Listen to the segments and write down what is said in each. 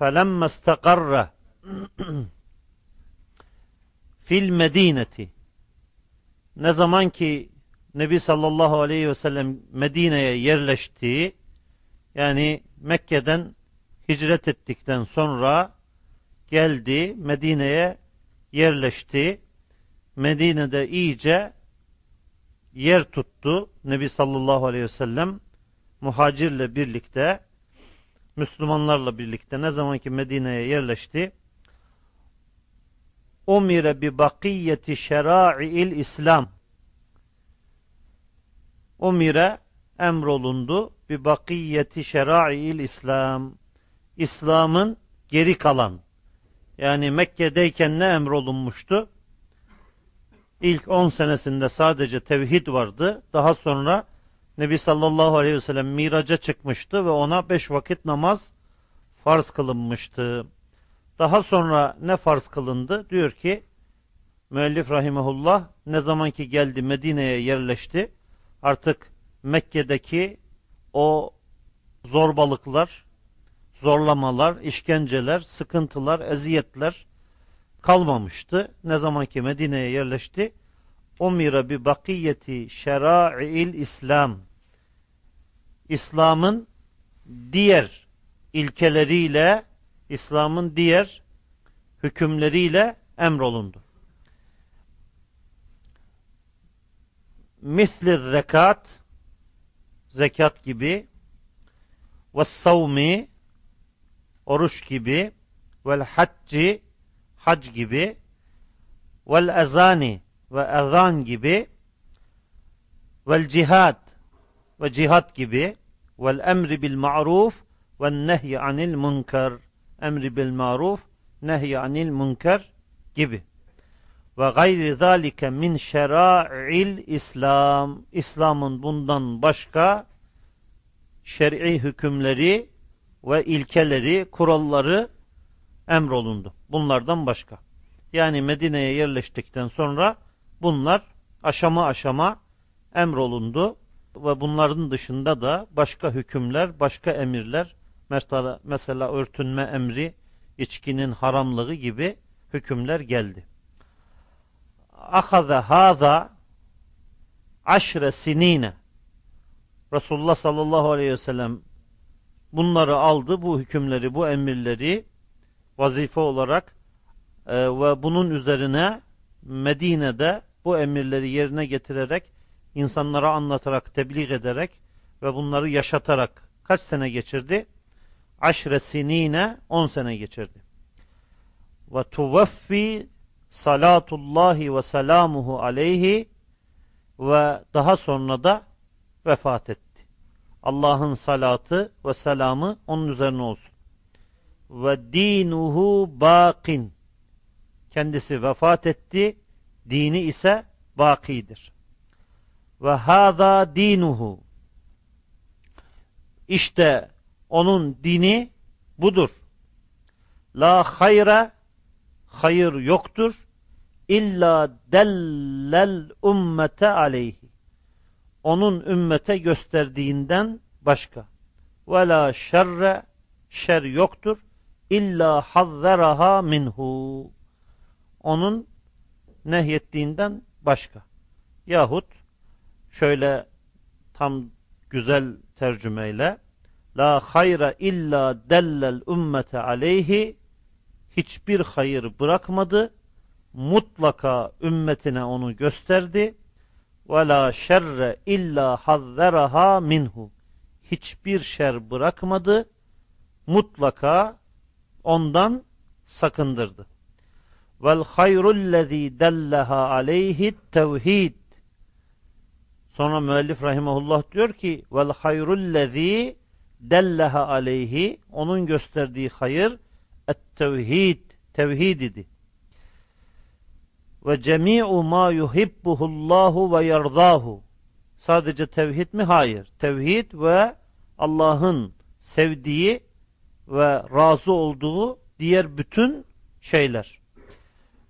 فَلَمَّ اسْتَقَرَّ fil medineti ne zaman ki Nebi sallallahu aleyhi ve sellem Medine'ye yerleşti yani Mekke'den hicret ettikten sonra geldi Medine'ye yerleşti. Medine'de iyice yer tuttu. Nebi sallallahu aleyhi ve sellem muhacirle birlikte Müslümanlarla birlikte ne zaman ki Medine'ye yerleşti umire bi bakiyeti şerai'il İslam umire emrolundu bi bakiyeti şerai'il İslam İslam'ın geri kalan yani Mekke'deyken ne emrolunmuştu? İlk 10 senesinde sadece tevhid vardı. Daha sonra Nebi sallallahu aleyhi ve sellem miraca çıkmıştı ve ona 5 vakit namaz farz kılınmıştı. Daha sonra ne farz kılındı? Diyor ki müellif rahimahullah ne zaman ki geldi Medine'ye yerleşti artık Mekke'deki o zorbalıklar, zorlamalar, işkenceler, sıkıntılar, eziyetler kalmamıştı. Ne zaman ki Medine'ye yerleşti umira bi bakiyeti şera'il İslam İslam'ın diğer ilkeleriyle İslam'ın diğer hükümleriyle emrolundu. Misli zekat zekat gibi ve savmi oruç gibi vel hacci hac gibi vel ezani ve ezan gibi vel cihad ve cihat gibi vel emri bil ma'ruf ve nehyi anil munkar emri bil maruf nehy anil münker gibi. Ve gayri zalike min şera'il İslam. İslam'ın bundan başka şer'i hükümleri ve ilkeleri, kuralları emrolundu. Bunlardan başka. Yani Medine'ye yerleştikten sonra bunlar aşama aşama emrolundu ve bunların dışında da başka hükümler, başka emirler mesela örtünme emri, içkinin haramlığı gibi hükümler geldi. Ahaza haza aşre sinine Resulullah sallallahu aleyhi ve sellem bunları aldı, bu hükümleri, bu emirleri vazife olarak e, ve bunun üzerine Medine'de bu emirleri yerine getirerek, insanlara anlatarak, tebliğ ederek ve bunları yaşatarak kaç sene geçirdi? aşre sinine 10 sene geçirdi. Ve tuvaffi salatullahi ve selamuhu aleyhi ve daha sonra da vefat etti. Allah'ın salatı ve selamı onun üzerine olsun. Ve dinuhu bakin. Kendisi vefat etti. Dini ise bakidir. Ve hâzâ dinuhu. İşte onun dini budur. La hayra hayır yoktur. İlla dellel ümmete aleyhi. Onun ümmete gösterdiğinden başka. Ve la şerre şer yoktur. İlla hazzeraha minhu. Onun nehyettiğinden başka. Yahut şöyle tam güzel tercümeyle La hayra illa dellel ümmete aleyhi hiçbir hayır bırakmadı. Mutlaka ümmetine onu gösterdi. Ve la şerre illa hazzeraha minhu. Hiçbir şer bırakmadı. Mutlaka ondan sakındırdı. Vel hayrullezî delleha aleyhi tevhid. Sonra müellif rahimahullah diyor ki vel hayrullezî delleha aleyhi onun gösterdiği hayır et-tevhid tevhid idi. Ve cemi'u ma yuhibbuhullahu ve yerdahu. Sadece tevhid mi? Hayır. Tevhid ve Allah'ın sevdiği ve razı olduğu diğer bütün şeyler.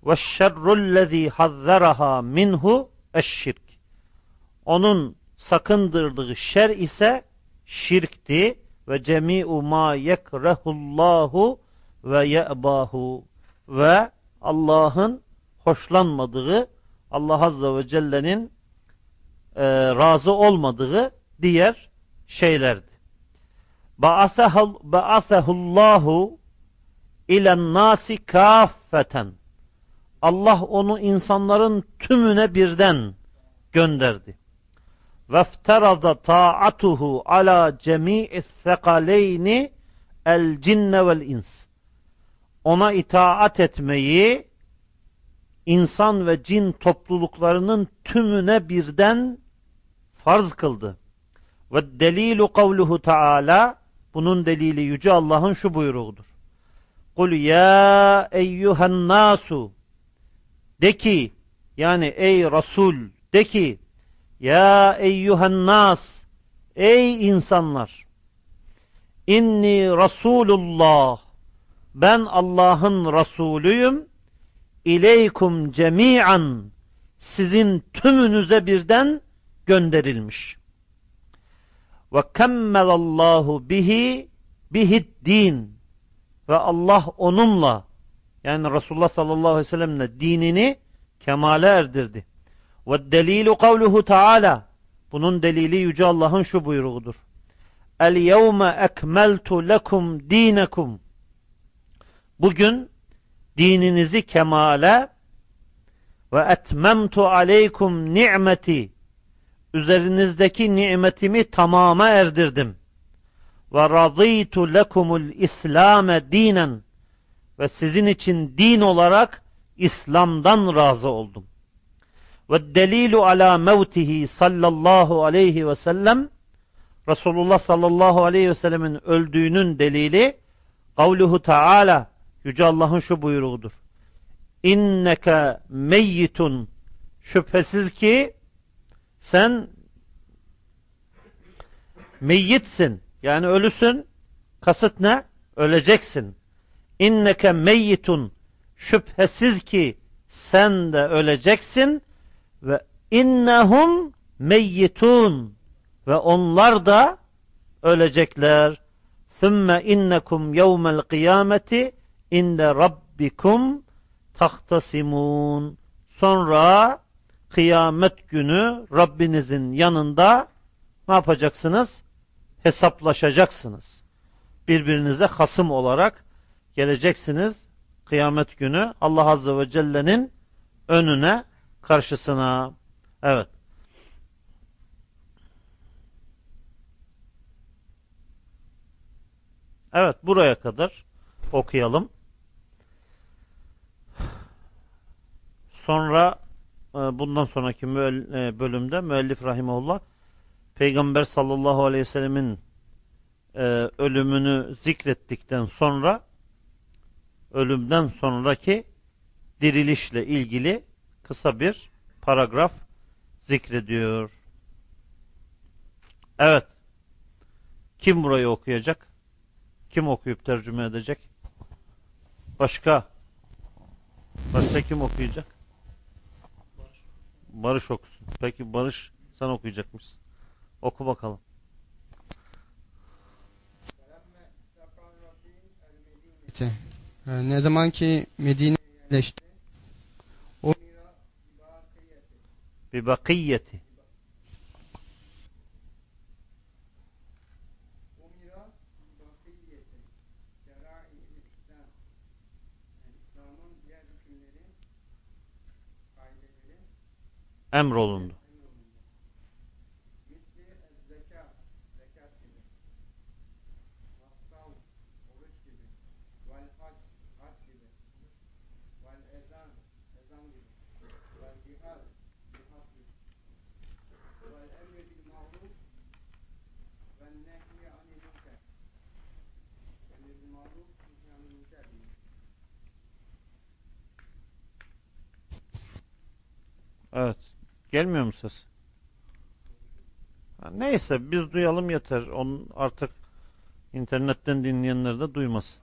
Ve şerrullezî hazzeraha minhu eşşirk. Onun sakındırdığı şer ise şirkti ve cemi'u ma yekrehullahu ve ye'bahu ve Allah'ın hoşlanmadığı, Allah Azze ve Celle'nin e, razı olmadığı diğer şeylerdi. Ba'athehullahu ilen nasi kaffeten. Allah onu insanların tümüne birden gönderdi. Vefterada ta'atuhu ala cemi'i thekaleyni el cinne vel ins. Ona itaat etmeyi insan ve cin topluluklarının tümüne birden farz kıldı. Ve delilu kavluhu taala bunun delili yüce Allah'ın şu buyruğudur. Kul ya eyyuhen nasu de ki yani ey Resul de ki ya eyyuhen nas ey insanlar inni Resulullah ben Allah'ın Resulüyüm ileykum cemi'an sizin tümünüze birden gönderilmiş. Ve kemmelallahu bihi bihid din ve Allah onunla yani Resulullah sallallahu aleyhi ve sellemle dinini kemale erdirdi. Ve delilu kavluhu taala bunun delili yüce Allah'ın şu buyruğudur. Yevme ekmeltu lekum dinekum Bugün dininizi kemale ve etmemtu aleykum ni'meti üzerinizdeki nimetimi tamama erdirdim. Ve radıytu lekumul İslame dinen ve sizin için din olarak İslam'dan razı oldum. Ve delilu ala mevtihi sallallahu aleyhi ve sellem Resulullah sallallahu aleyhi ve sellemin öldüğünün delili kavluhu taala Yüce Allah'ın şu buyruğudur. İnneke meyyitun şüphesiz ki sen meyyitsin. Yani ölüsün. Kasıt ne? Öleceksin. İnneke meyyitun şüphesiz ki sen de öleceksin ve innehum meyyitun ve onlar da ölecekler. Thumma innekum yevmel kıyameti inde rabbikum tahtasimun. Sonra kıyamet günü Rabbinizin yanında ne yapacaksınız? Hesaplaşacaksınız. Birbirinize hasım olarak geleceksiniz. Kıyamet günü Allah Azze ve Celle'nin önüne, karşısına. Evet. Evet buraya kadar okuyalım. Sonra e, bundan sonraki e, bölümde müellif rahimahullah Peygamber sallallahu aleyhi ve sellemin e, ölümünü zikrettikten sonra ölümden sonraki dirilişle ilgili kısa bir paragraf zikrediyor. Evet. Kim burayı okuyacak? Kim okuyup tercüme edecek? Başka? Başka kim okuyacak? Barış okusun. Peki Barış sen okuyacakmışsın. Oku bakalım. Ne zaman ki Medine yerleşti o bir bakiyeti emrolundu. Evet. Gelmiyor mu ses? neyse biz duyalım yeter. Onun artık internetten dinleyenler de duymasın.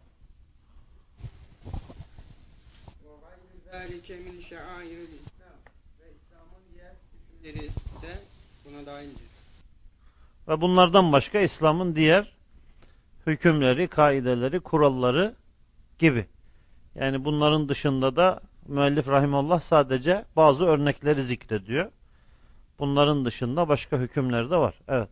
Ve bunlardan başka İslam'ın diğer hükümleri, kaideleri, kuralları gibi. Yani bunların dışında da müellif rahimullah sadece bazı örnekleri zikrediyor. Bunların dışında başka hükümler de var. Evet.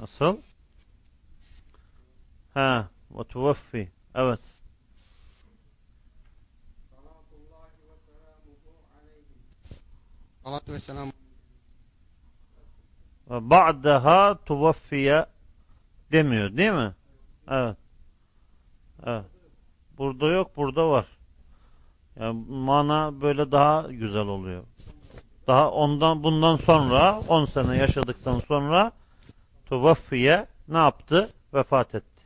Nasıl? Ha, ve tuvaffi. Evet. Salat ve selam. Ve ba'daha tuvaffiye demiyor değil mi? Evet. Evet. Burada yok, burada var. Yani mana böyle daha güzel oluyor. Daha ondan bundan sonra 10 sene yaşadıktan sonra tuvaffiye ne yaptı? Vefat etti.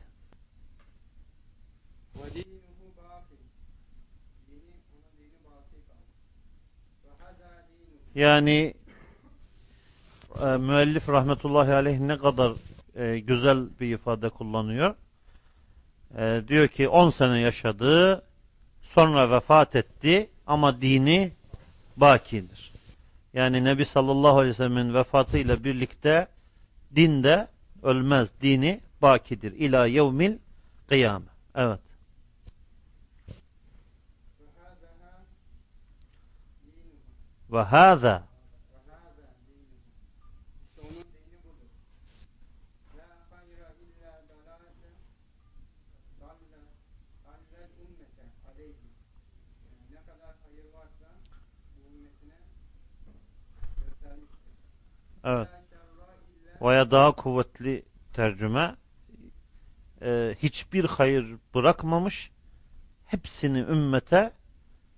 Ve dinuhu baki. Dini, onun dini baki kaldı. Ve hada dinuhu. Yani e, müellif rahmetullahi aleyh ne kadar e, güzel bir ifade kullanıyor. E, diyor ki 10 sene yaşadı, sonra vefat etti ama dini bakidir. Yani Nebi sallallahu aleyhi ve sellemin vefatıyla birlikte din de ölmez, dini bakidir. İla yevmil kıyame. Evet. Ve hadaha dinuhu. Ve hâzâ Ve hâzâ dinuhu. İşte onun dini budur. La hayra illa dalâle dalle dallel ümmete aleyhi. Yani ne kadar hayır varsa bu şerra illa Veya daha kuvvetli tercüme. E, hiçbir hayır bırakmamış hepsini ümmete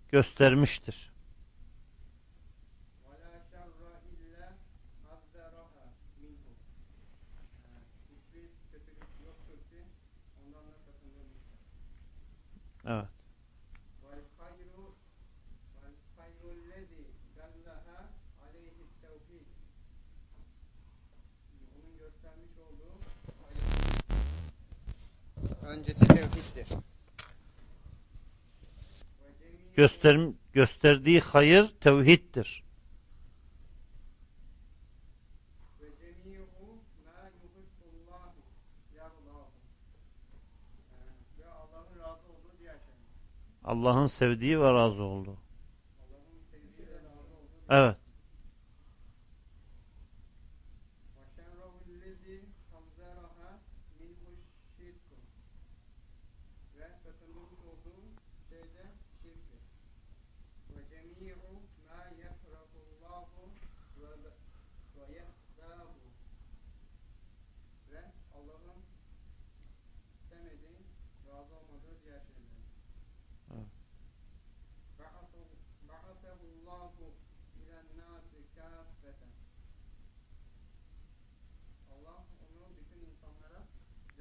göstermiştir. Öncesi tevhiddir. Göster, gösterdiği hayır tevhiddir. Allah'ın sevdiği ve razı olduğu Evet.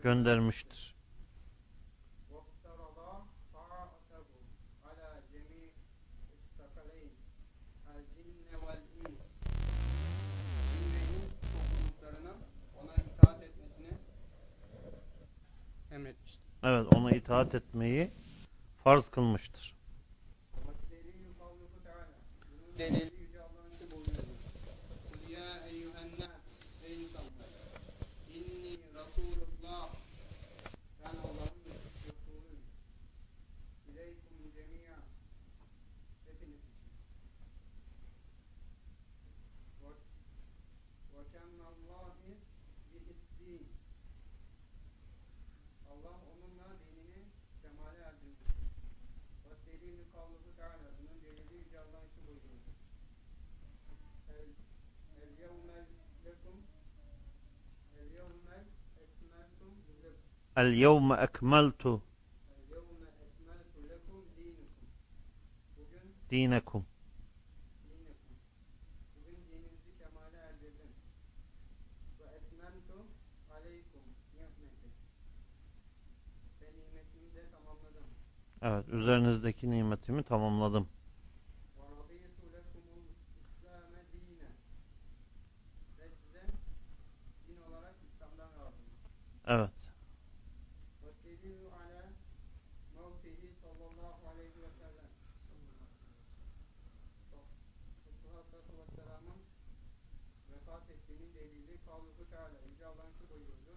göndermiştir. Evet ona itaat etmeyi farz kılmıştır. Delil nimetimi de tamamladım. Evet üzerinizdeki nimetimi tamamladım. Ve radiyetu lekumul İslam'e dine. Ve size din olarak İslam'dan razıyım. Evet. Ve delilu ala mevtihi sallallahu aleyhi ve sellem. Resulullah Aleyhisselatü Vesselam'ın vefat ettiğinin delili kavluhu Teala Yüce Allah'ın şu buyurdu.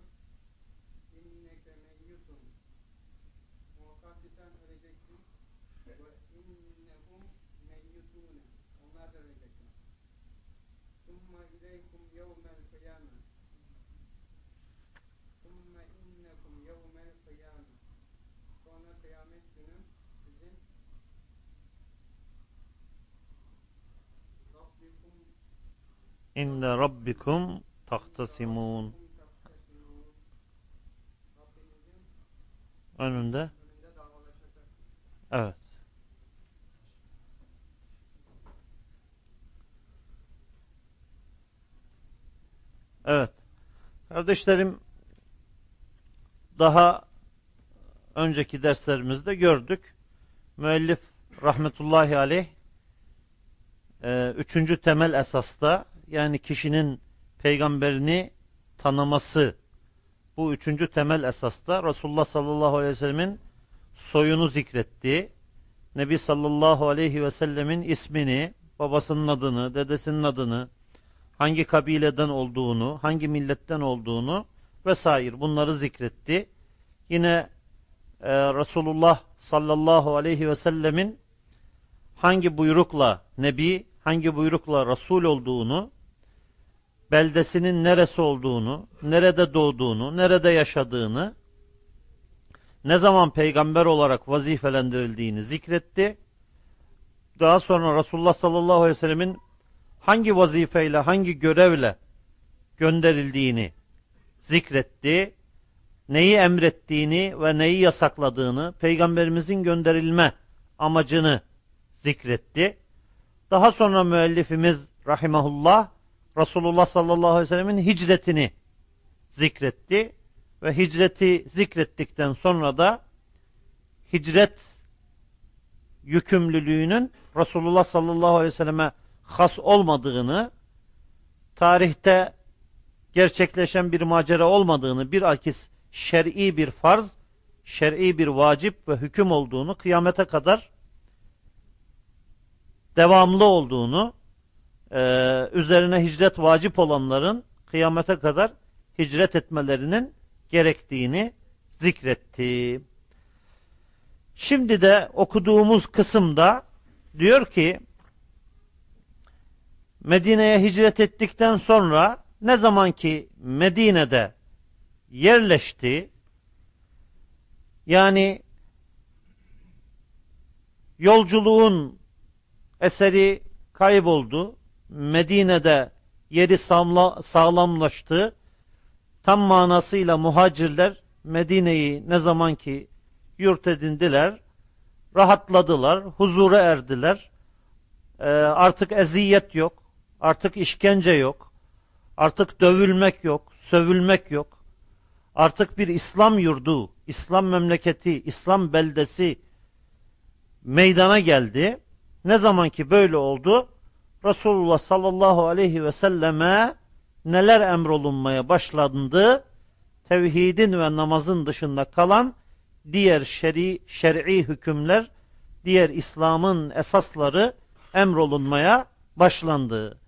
İnneke meyyutun muhakkak ki sen öleceksin ve innehum meyyutune onlar da ölecekler. Summa ileykum yevmel kıyame Summa innekum yevmel kıyame Sonra kıyamet günü sizin Rabbikum İnne rabbikum tahtasimun. Önünde. Evet. Evet. Kardeşlerim daha önceki derslerimizde gördük. Müellif rahmetullahi aleyh e, üçüncü temel esasta yani kişinin peygamberini tanıması bu üçüncü temel esasta Resulullah sallallahu aleyhi ve sellemin soyunu zikretti. Nebi sallallahu aleyhi ve sellemin ismini, babasının adını, dedesinin adını, hangi kabileden olduğunu, hangi milletten olduğunu vesaire bunları zikretti. Yine e, Resulullah sallallahu aleyhi ve sellemin hangi buyrukla Nebi, hangi buyrukla Resul olduğunu, beldesinin neresi olduğunu, nerede doğduğunu, nerede yaşadığını, ne zaman peygamber olarak vazifelendirildiğini zikretti. Daha sonra Resulullah sallallahu aleyhi ve sellemin hangi vazifeyle, hangi görevle gönderildiğini zikretti. Neyi emrettiğini ve neyi yasakladığını, peygamberimizin gönderilme amacını zikretti. Daha sonra müellifimiz rahimahullah Resulullah sallallahu aleyhi ve sellemin hicretini zikretti ve hicreti zikrettikten sonra da hicret yükümlülüğünün Resulullah sallallahu aleyhi ve selleme has olmadığını, tarihte gerçekleşen bir macera olmadığını, bir akis şer'i bir farz, şer'i bir vacip ve hüküm olduğunu, kıyamete kadar devamlı olduğunu, e, üzerine hicret vacip olanların kıyamete kadar hicret etmelerinin gerektiğini zikretti. Şimdi de okuduğumuz kısımda diyor ki Medine'ye hicret ettikten sonra ne zaman ki Medine'de yerleşti yani yolculuğun eseri kayboldu. Medine'de yeri sağlamlaştı. Tam manasıyla muhacirler Medine'yi ne zaman ki yurt edindiler, rahatladılar, huzura erdiler. Ee, artık eziyet yok, artık işkence yok, artık dövülmek yok, sövülmek yok. Artık bir İslam yurdu, İslam memleketi, İslam beldesi meydana geldi. Ne zaman ki böyle oldu, Resulullah sallallahu aleyhi ve selleme neler emrolunmaya başlandı? Tevhidin ve namazın dışında kalan diğer şer'i, şer'i hükümler, diğer İslam'ın esasları emrolunmaya başlandı.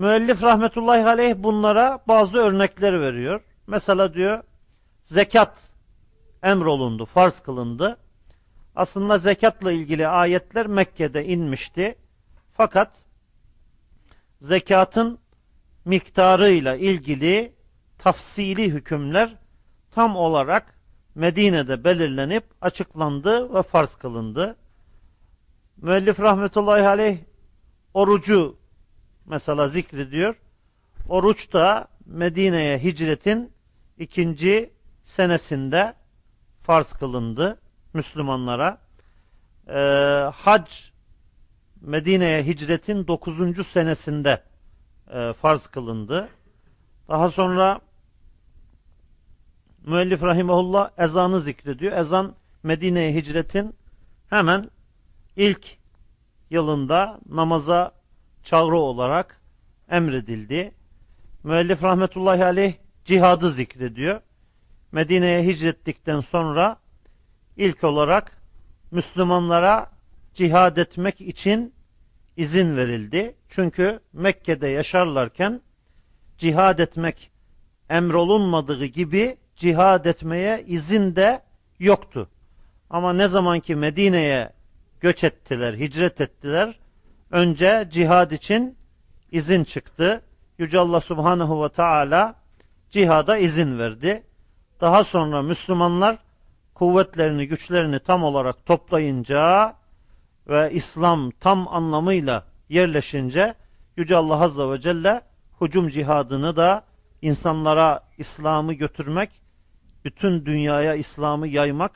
Müellif rahmetullahi aleyh bunlara bazı örnekler veriyor. Mesela diyor zekat emrolundu, farz kılındı. Aslında zekatla ilgili ayetler Mekke'de inmişti. Fakat zekatın miktarıyla ilgili tafsili hükümler tam olarak Medine'de belirlenip açıklandı ve farz kılındı. Müellif rahmetullahi aleyh orucu mesela zikrediyor. Oruç da Medine'ye hicretin ikinci senesinde farz kılındı Müslümanlara. Ee, hac Medine'ye hicretin dokuzuncu senesinde e, farz kılındı. Daha sonra müellif rahimahullah ezanı zikrediyor. Ezan Medine'ye hicretin hemen ilk yılında namaza çağrı olarak emredildi. Müellif rahmetullahi aleyh cihadı zikrediyor. Medine'ye hicrettikten sonra ilk olarak Müslümanlara cihad etmek için izin verildi. Çünkü Mekke'de yaşarlarken cihad etmek emrolunmadığı gibi cihad etmeye izin de yoktu. Ama ne zaman ki Medine'ye göç ettiler, hicret ettiler, önce cihad için izin çıktı. Yüce Allah Subhanahu ve Teala cihada izin verdi. Daha sonra Müslümanlar kuvvetlerini, güçlerini tam olarak toplayınca ve İslam tam anlamıyla yerleşince Yüce Allah Azze ve Celle hücum cihadını da insanlara İslam'ı götürmek, bütün dünyaya İslam'ı yaymak,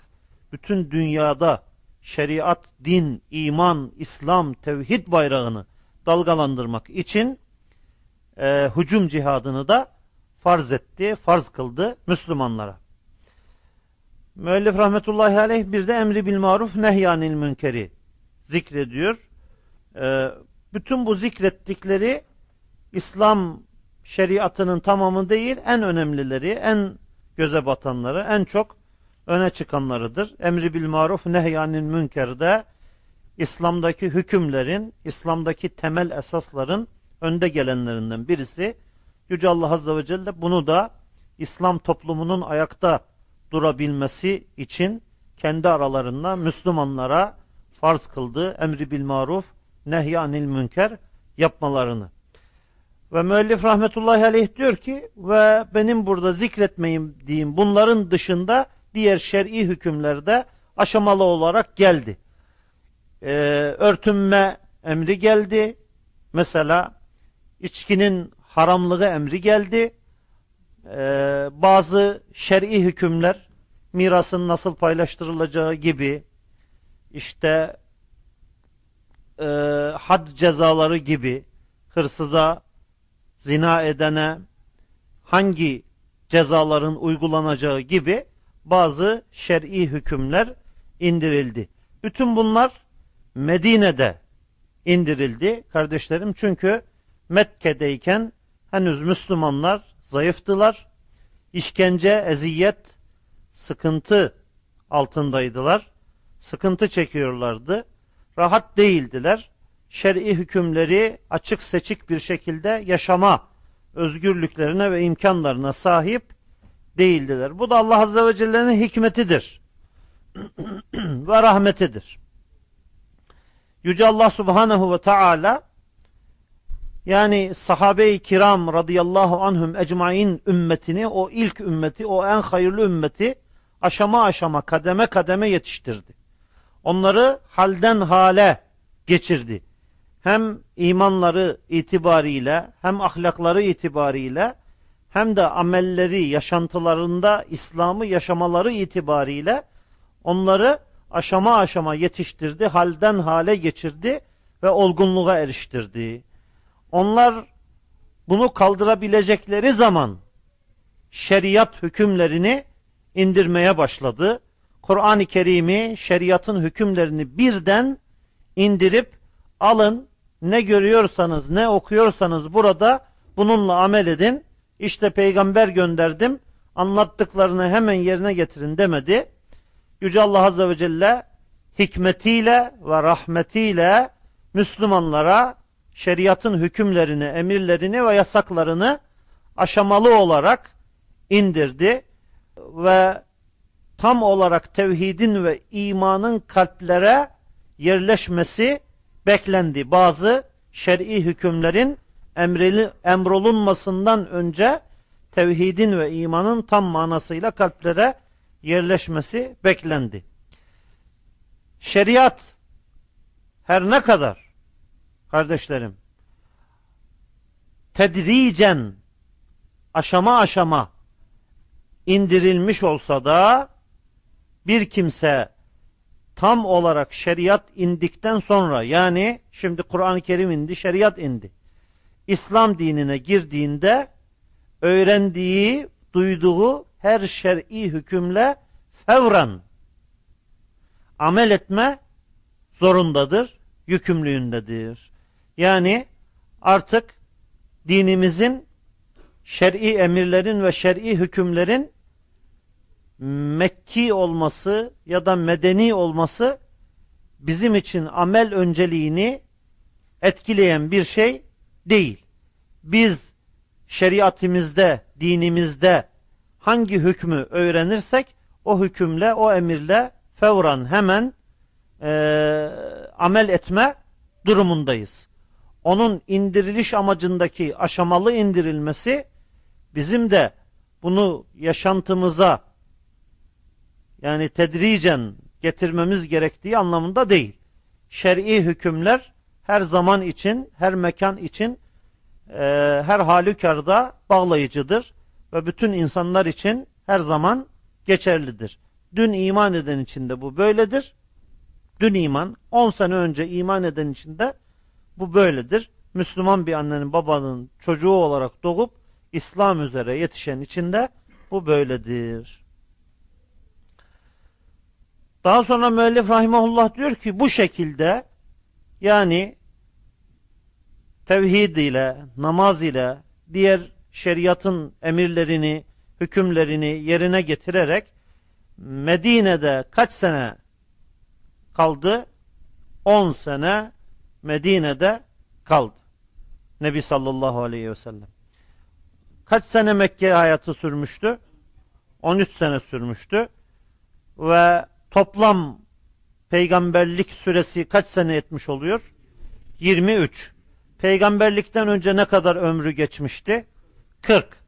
bütün dünyada şeriat, din, iman, İslam, tevhid bayrağını dalgalandırmak için e, hücum cihadını da farz etti, farz kıldı Müslümanlara. Müellif rahmetullahi aleyh bir de emri bil maruf nehyanil münkeri zikrediyor. E, bütün bu zikrettikleri İslam şeriatının tamamı değil, en önemlileri, en göze batanları, en çok öne çıkanlarıdır. Emri bil maruf nehyanil münkerde İslam'daki hükümlerin, İslam'daki temel esasların önde gelenlerinden birisi. Yüce Allah Azze ve Celle bunu da İslam toplumunun ayakta durabilmesi için kendi aralarında Müslümanlara farz kıldığı emri bil maruf nehyanil münker yapmalarını. Ve müellif rahmetullahi aleyh diyor ki ve benim burada zikretmeyim diyeyim bunların dışında diğer şer'i hükümlerde aşamalı olarak geldi. Ee, örtünme emri geldi. Mesela içkinin haramlığı emri geldi. Ee, bazı şer'i hükümler mirasın nasıl paylaştırılacağı gibi işte e, had cezaları gibi hırsıza zina edene hangi cezaların uygulanacağı gibi bazı şer'i hükümler indirildi. Bütün bunlar Medine'de indirildi kardeşlerim. Çünkü Mekke'deyken henüz Müslümanlar zayıftılar. İşkence, eziyet, sıkıntı altındaydılar. Sıkıntı çekiyorlardı. Rahat değildiler. Şer'i hükümleri açık seçik bir şekilde yaşama özgürlüklerine ve imkanlarına sahip değildiler. Bu da Allah Azze ve Celle'nin hikmetidir. ve rahmetidir. Yüce Allah Subhanahu ve Teala yani sahabe-i kiram radıyallahu anhum ecmain ümmetini, o ilk ümmeti, o en hayırlı ümmeti aşama aşama, kademe kademe yetiştirdi. Onları halden hale geçirdi. Hem imanları itibariyle, hem ahlakları itibariyle, hem de amelleri, yaşantılarında İslam'ı yaşamaları itibariyle onları aşama aşama yetiştirdi, halden hale geçirdi ve olgunluğa eriştirdi. Onlar bunu kaldırabilecekleri zaman şeriat hükümlerini indirmeye başladı. Kur'an-ı Kerim'i, şeriatın hükümlerini birden indirip alın ne görüyorsanız, ne okuyorsanız burada bununla amel edin. İşte peygamber gönderdim, anlattıklarını hemen yerine getirin demedi. Yüce Allah Azze ve Celle hikmetiyle ve rahmetiyle Müslümanlara şeriatın hükümlerini, emirlerini ve yasaklarını aşamalı olarak indirdi ve tam olarak tevhidin ve imanın kalplere yerleşmesi beklendi. Bazı şer'i hükümlerin emreli, emrolunmasından önce tevhidin ve imanın tam manasıyla kalplere yerleşmesi beklendi. Şeriat her ne kadar kardeşlerim tedricen aşama aşama indirilmiş olsa da bir kimse tam olarak şeriat indikten sonra yani şimdi Kur'an-ı Kerim indi, şeriat indi. İslam dinine girdiğinde öğrendiği, duyduğu her şer'i hükümle fevran amel etme zorundadır, yükümlüğündedir. Yani artık dinimizin şer'i emirlerin ve şer'i hükümlerin Mekki olması ya da medeni olması bizim için amel önceliğini etkileyen bir şey değil. Biz şeriatimizde, dinimizde hangi hükmü öğrenirsek o hükümle, o emirle fevran hemen e, amel etme durumundayız. Onun indiriliş amacındaki aşamalı indirilmesi bizim de bunu yaşantımıza yani tedricen getirmemiz gerektiği anlamında değil. Şer'i hükümler her zaman için, her mekan için, e, her halükarda bağlayıcıdır ve bütün insanlar için her zaman geçerlidir. Dün iman eden için de bu böyledir. Dün iman, 10 sene önce iman eden için de bu böyledir. Müslüman bir annenin babanın çocuğu olarak doğup İslam üzere yetişen için de bu böyledir. Daha sonra müellif rahimahullah diyor ki bu şekilde yani tevhid ile, namaz ile, diğer şeriatın emirlerini, hükümlerini yerine getirerek Medine'de kaç sene kaldı? 10 sene Medine'de kaldı. Nebi sallallahu aleyhi ve sellem. Kaç sene Mekke hayatı sürmüştü? 13 sene sürmüştü. Ve toplam peygamberlik süresi kaç sene etmiş oluyor? 23. Peygamberlikten önce ne kadar ömrü geçmişti? 40.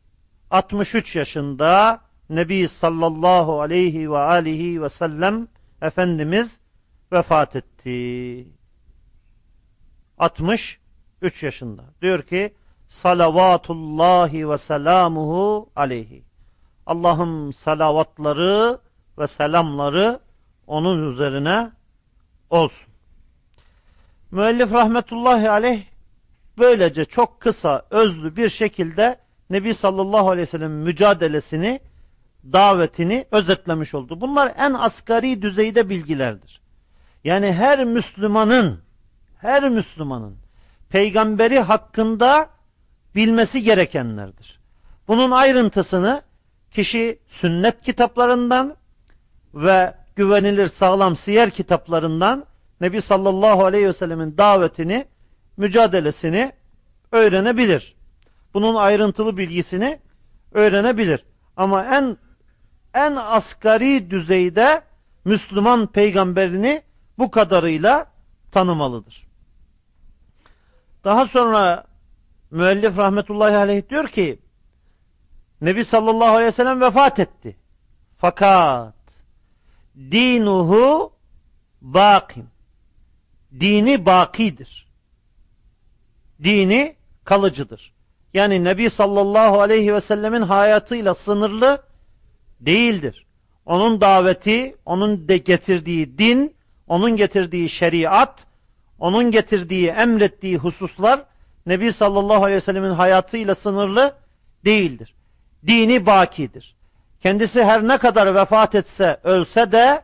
63 yaşında Nebi sallallahu aleyhi ve alihi ve sellem Efendimiz vefat etti. 63 yaşında. Diyor ki salavatullahi ve selamuhu aleyhi. Allah'ın salavatları ve selamları onun üzerine olsun. Müellif rahmetullahi aleyh böylece çok kısa, özlü bir şekilde Nebi sallallahu aleyhi ve sellem mücadelesini, davetini özetlemiş oldu. Bunlar en asgari düzeyde bilgilerdir. Yani her Müslümanın, her Müslümanın peygamberi hakkında bilmesi gerekenlerdir. Bunun ayrıntısını kişi sünnet kitaplarından ve güvenilir sağlam siyer kitaplarından Nebi sallallahu aleyhi ve sellemin davetini, mücadelesini öğrenebilir. Bunun ayrıntılı bilgisini öğrenebilir. Ama en en asgari düzeyde Müslüman peygamberini bu kadarıyla tanımalıdır. Daha sonra müellif rahmetullahi aleyh diyor ki Nebi sallallahu aleyhi ve sellem vefat etti. Fakat dinuhu bakin. Dini bakidir. Dini kalıcıdır. Yani Nebi sallallahu aleyhi ve sellemin hayatıyla sınırlı değildir. Onun daveti, onun de getirdiği din, onun getirdiği şeriat, onun getirdiği, emrettiği hususlar Nebi sallallahu aleyhi ve sellemin hayatıyla sınırlı değildir. Dini bakidir. Kendisi her ne kadar vefat etse, ölse de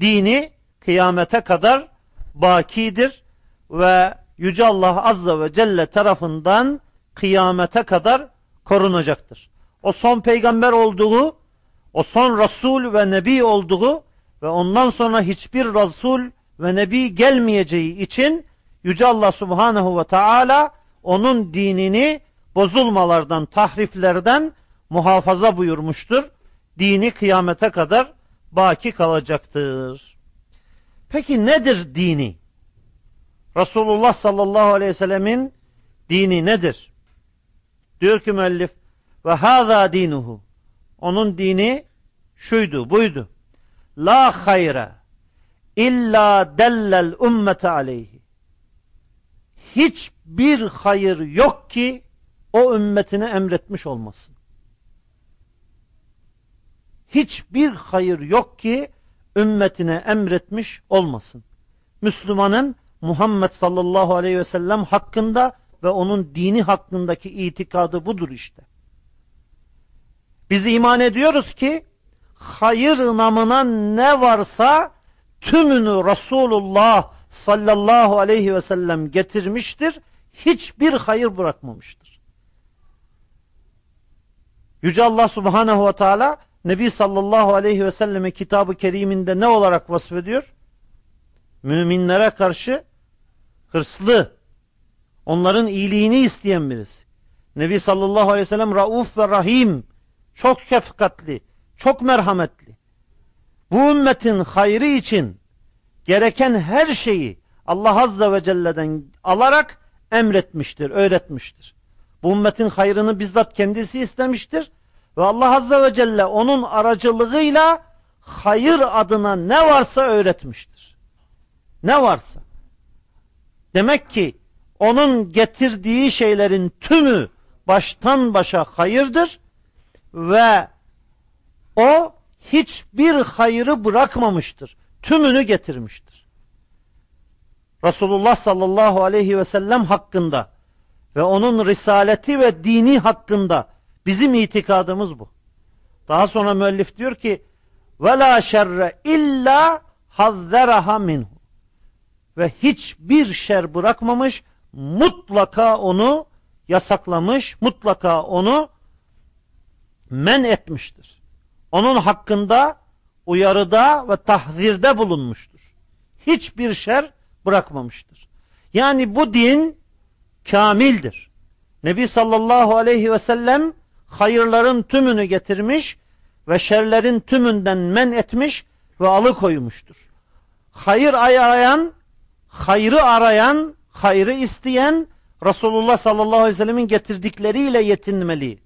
dini kıyamete kadar bakidir ve Yüce Allah Azze ve Celle tarafından kıyamete kadar korunacaktır. O son peygamber olduğu, o son Resul ve Nebi olduğu ve ondan sonra hiçbir Resul ve Nebi gelmeyeceği için Yüce Allah Subhanahu ve Teala onun dinini bozulmalardan, tahriflerden muhafaza buyurmuştur. Dini kıyamete kadar baki kalacaktır. Peki nedir dini? Resulullah sallallahu aleyhi ve sellemin dini nedir? Diyor ki müellif ve haza dinuhu. Onun dini şuydu, buydu. La hayra illa dellel ümmete aleyhi. Hiçbir hayır yok ki o ümmetine emretmiş olmasın. Hiçbir hayır yok ki ümmetine emretmiş olmasın. Müslümanın Muhammed sallallahu aleyhi ve sellem hakkında ve onun dini hakkındaki itikadı budur işte. Biz iman ediyoruz ki hayır namına ne varsa tümünü Resulullah sallallahu aleyhi ve sellem getirmiştir. Hiçbir hayır bırakmamıştır. Yüce Allah subhanehu ve teala Nebi sallallahu aleyhi ve selleme kitabı keriminde ne olarak vasfediyor? Müminlere karşı hırslı, Onların iyiliğini isteyen birisi. Nebi sallallahu aleyhi ve sellem rauf ve rahim. Çok şefkatli, çok merhametli. Bu ümmetin hayrı için gereken her şeyi Allah azze ve celle'den alarak emretmiştir, öğretmiştir. Bu ümmetin hayrını bizzat kendisi istemiştir. Ve Allah azze ve celle onun aracılığıyla hayır adına ne varsa öğretmiştir. Ne varsa. Demek ki onun getirdiği şeylerin tümü baştan başa hayırdır ve o hiçbir hayrı bırakmamıştır. Tümünü getirmiştir. Resulullah sallallahu aleyhi ve sellem hakkında ve onun risaleti ve dini hakkında bizim itikadımız bu. Daha sonra müellif diyor ki ve la şerre illa hazzeraha minhu ve hiçbir şer bırakmamış mutlaka onu yasaklamış mutlaka onu men etmiştir. Onun hakkında uyarıda ve tahzirde bulunmuştur. Hiçbir şer bırakmamıştır. Yani bu din kamildir. Nebi sallallahu aleyhi ve sellem hayırların tümünü getirmiş ve şerlerin tümünden men etmiş ve alıkoymuştur. Hayır arayan, hayrı arayan, hayrı isteyen Resulullah sallallahu aleyhi ve sellemin getirdikleriyle yetinmeli.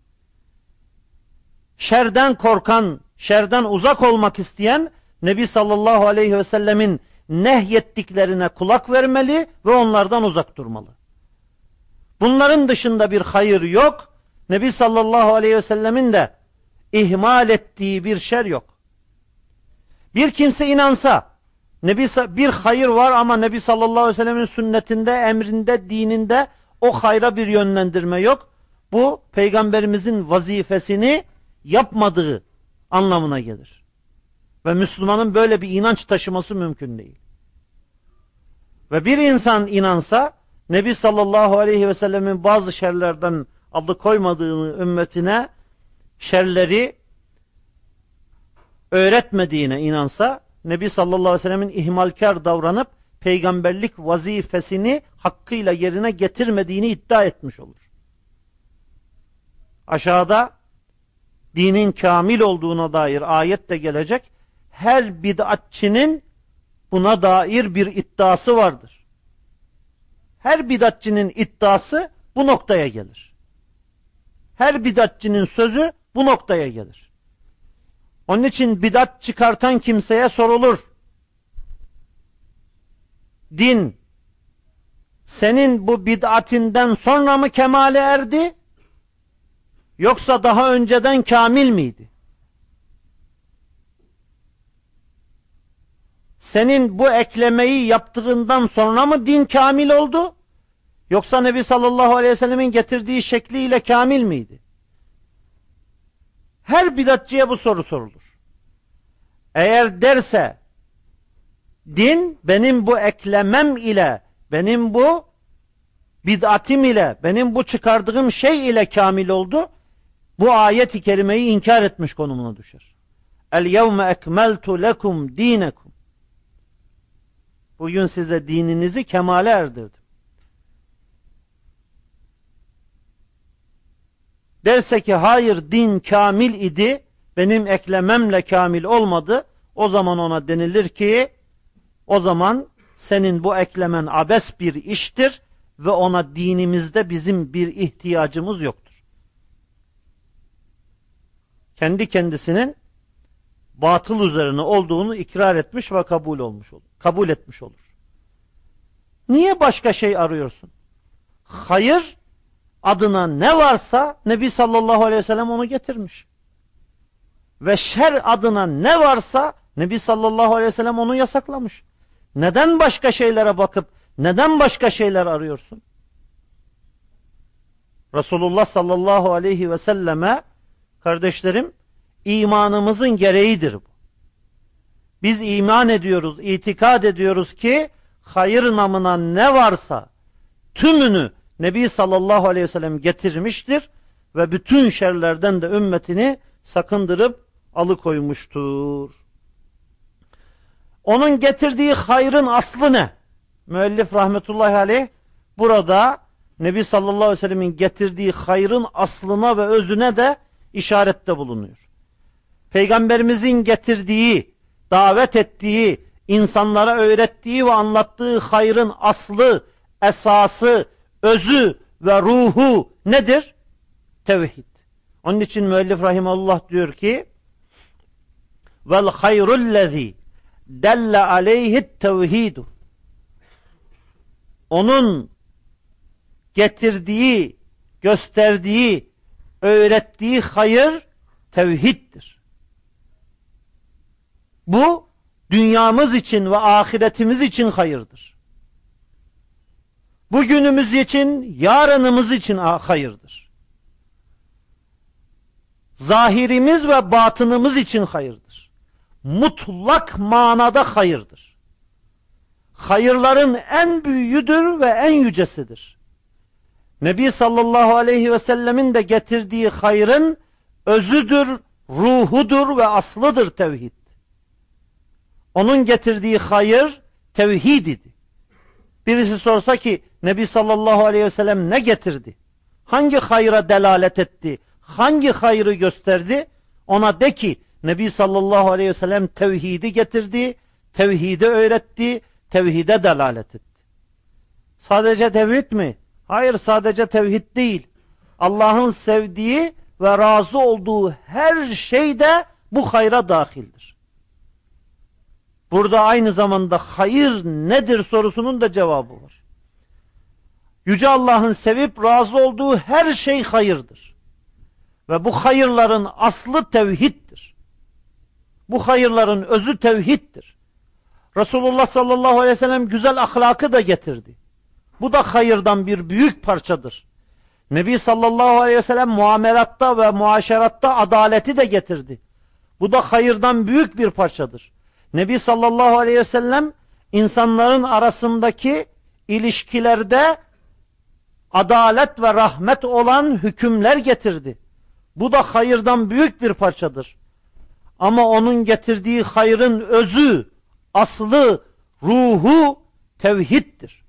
Şerden korkan, şerden uzak olmak isteyen Nebi sallallahu aleyhi ve sellemin nehyettiklerine kulak vermeli ve onlardan uzak durmalı. Bunların dışında bir hayır yok. Nebi sallallahu aleyhi ve sellemin de ihmal ettiği bir şer yok. Bir kimse inansa Nebi bir hayır var ama Nebi sallallahu aleyhi ve sellemin sünnetinde, emrinde, dininde o hayra bir yönlendirme yok. Bu peygamberimizin vazifesini yapmadığı anlamına gelir. Ve Müslümanın böyle bir inanç taşıması mümkün değil. Ve bir insan inansa Nebi sallallahu aleyhi ve sellemin bazı şerlerden alıkoymadığını ümmetine şerleri öğretmediğine inansa Nebi sallallahu aleyhi ve sellemin ihmalkar davranıp peygamberlik vazifesini hakkıyla yerine getirmediğini iddia etmiş olur. Aşağıda dinin kamil olduğuna dair ayet de gelecek. Her bid'atçinin buna dair bir iddiası vardır. Her bidatçinin iddiası bu noktaya gelir. Her bidatçının sözü bu noktaya gelir. Onun için bidat çıkartan kimseye sorulur. Din senin bu bid'atinden sonra mı kemale erdi? Yoksa daha önceden kamil miydi? Senin bu eklemeyi yaptığından sonra mı din kamil oldu? Yoksa Nebi sallallahu aleyhi ve sellemin getirdiği şekliyle kamil miydi? Her bidatçıya bu soru sorulur. Eğer derse din benim bu eklemem ile, benim bu bid'atim ile, benim bu çıkardığım şey ile kamil oldu, bu ayet-i kerimeyi inkar etmiş konumuna düşer. El yevme ekmeltu lekum dinekum. Bugün size dininizi kemale erdirdim. Derse ki hayır din kamil idi, benim eklememle kamil olmadı, o zaman ona denilir ki, o zaman senin bu eklemen abes bir iştir ve ona dinimizde bizim bir ihtiyacımız yoktur. Kendi kendisinin batıl üzerine olduğunu ikrar etmiş ve kabul olmuş olur. Kabul etmiş olur. Niye başka şey arıyorsun? Hayır adına ne varsa Nebi sallallahu aleyhi ve sellem onu getirmiş. Ve şer adına ne varsa Nebi sallallahu aleyhi ve sellem onu yasaklamış. Neden başka şeylere bakıp neden başka şeyler arıyorsun? Resulullah sallallahu aleyhi ve selleme kardeşlerim imanımızın gereğidir bu. Biz iman ediyoruz, itikad ediyoruz ki hayır namına ne varsa tümünü Nebi sallallahu aleyhi ve sellem getirmiştir ve bütün şerlerden de ümmetini sakındırıp alıkoymuştur. Onun getirdiği hayrın aslı ne? Müellif rahmetullahi aleyh burada Nebi sallallahu aleyhi ve sellemin getirdiği hayrın aslına ve özüne de işarette bulunuyor. Peygamberimizin getirdiği, davet ettiği, insanlara öğrettiği ve anlattığı hayrın aslı, esası, özü ve ruhu nedir? Tevhid. Onun için müellif rahimallah diyor ki vel hayrullezî delle aleyhi tevhidu onun getirdiği, gösterdiği, öğrettiği hayır tevhiddir. Bu dünyamız için ve ahiretimiz için hayırdır. Bugünümüz için, yarınımız için hayırdır. Zahirimiz ve batınımız için hayırdır. Mutlak manada hayırdır. Hayırların en büyüğüdür ve en yücesidir. Nebi sallallahu aleyhi ve sellemin de getirdiği hayrın özüdür, ruhudur ve aslıdır tevhid. Onun getirdiği hayır tevhid idi. Birisi sorsa ki Nebi sallallahu aleyhi ve sellem ne getirdi? Hangi hayra delalet etti? Hangi hayrı gösterdi? Ona de ki Nebi sallallahu aleyhi ve sellem tevhidi getirdi, tevhidi öğretti, tevhide delalet etti. Sadece tevhid mi? Hayır sadece tevhid değil. Allah'ın sevdiği ve razı olduğu her şey de bu hayra dahildir. Burada aynı zamanda hayır nedir sorusunun da cevabı var. Yüce Allah'ın sevip razı olduğu her şey hayırdır. Ve bu hayırların aslı tevhiddir. Bu hayırların özü tevhiddir. Resulullah sallallahu aleyhi ve sellem güzel ahlakı da getirdi. Bu da hayırdan bir büyük parçadır. Nebi sallallahu aleyhi ve sellem muamelatta ve muaşeratta adaleti de getirdi. Bu da hayırdan büyük bir parçadır. Nebi sallallahu aleyhi ve sellem insanların arasındaki ilişkilerde adalet ve rahmet olan hükümler getirdi. Bu da hayırdan büyük bir parçadır. Ama onun getirdiği hayrın özü, aslı, ruhu tevhiddir.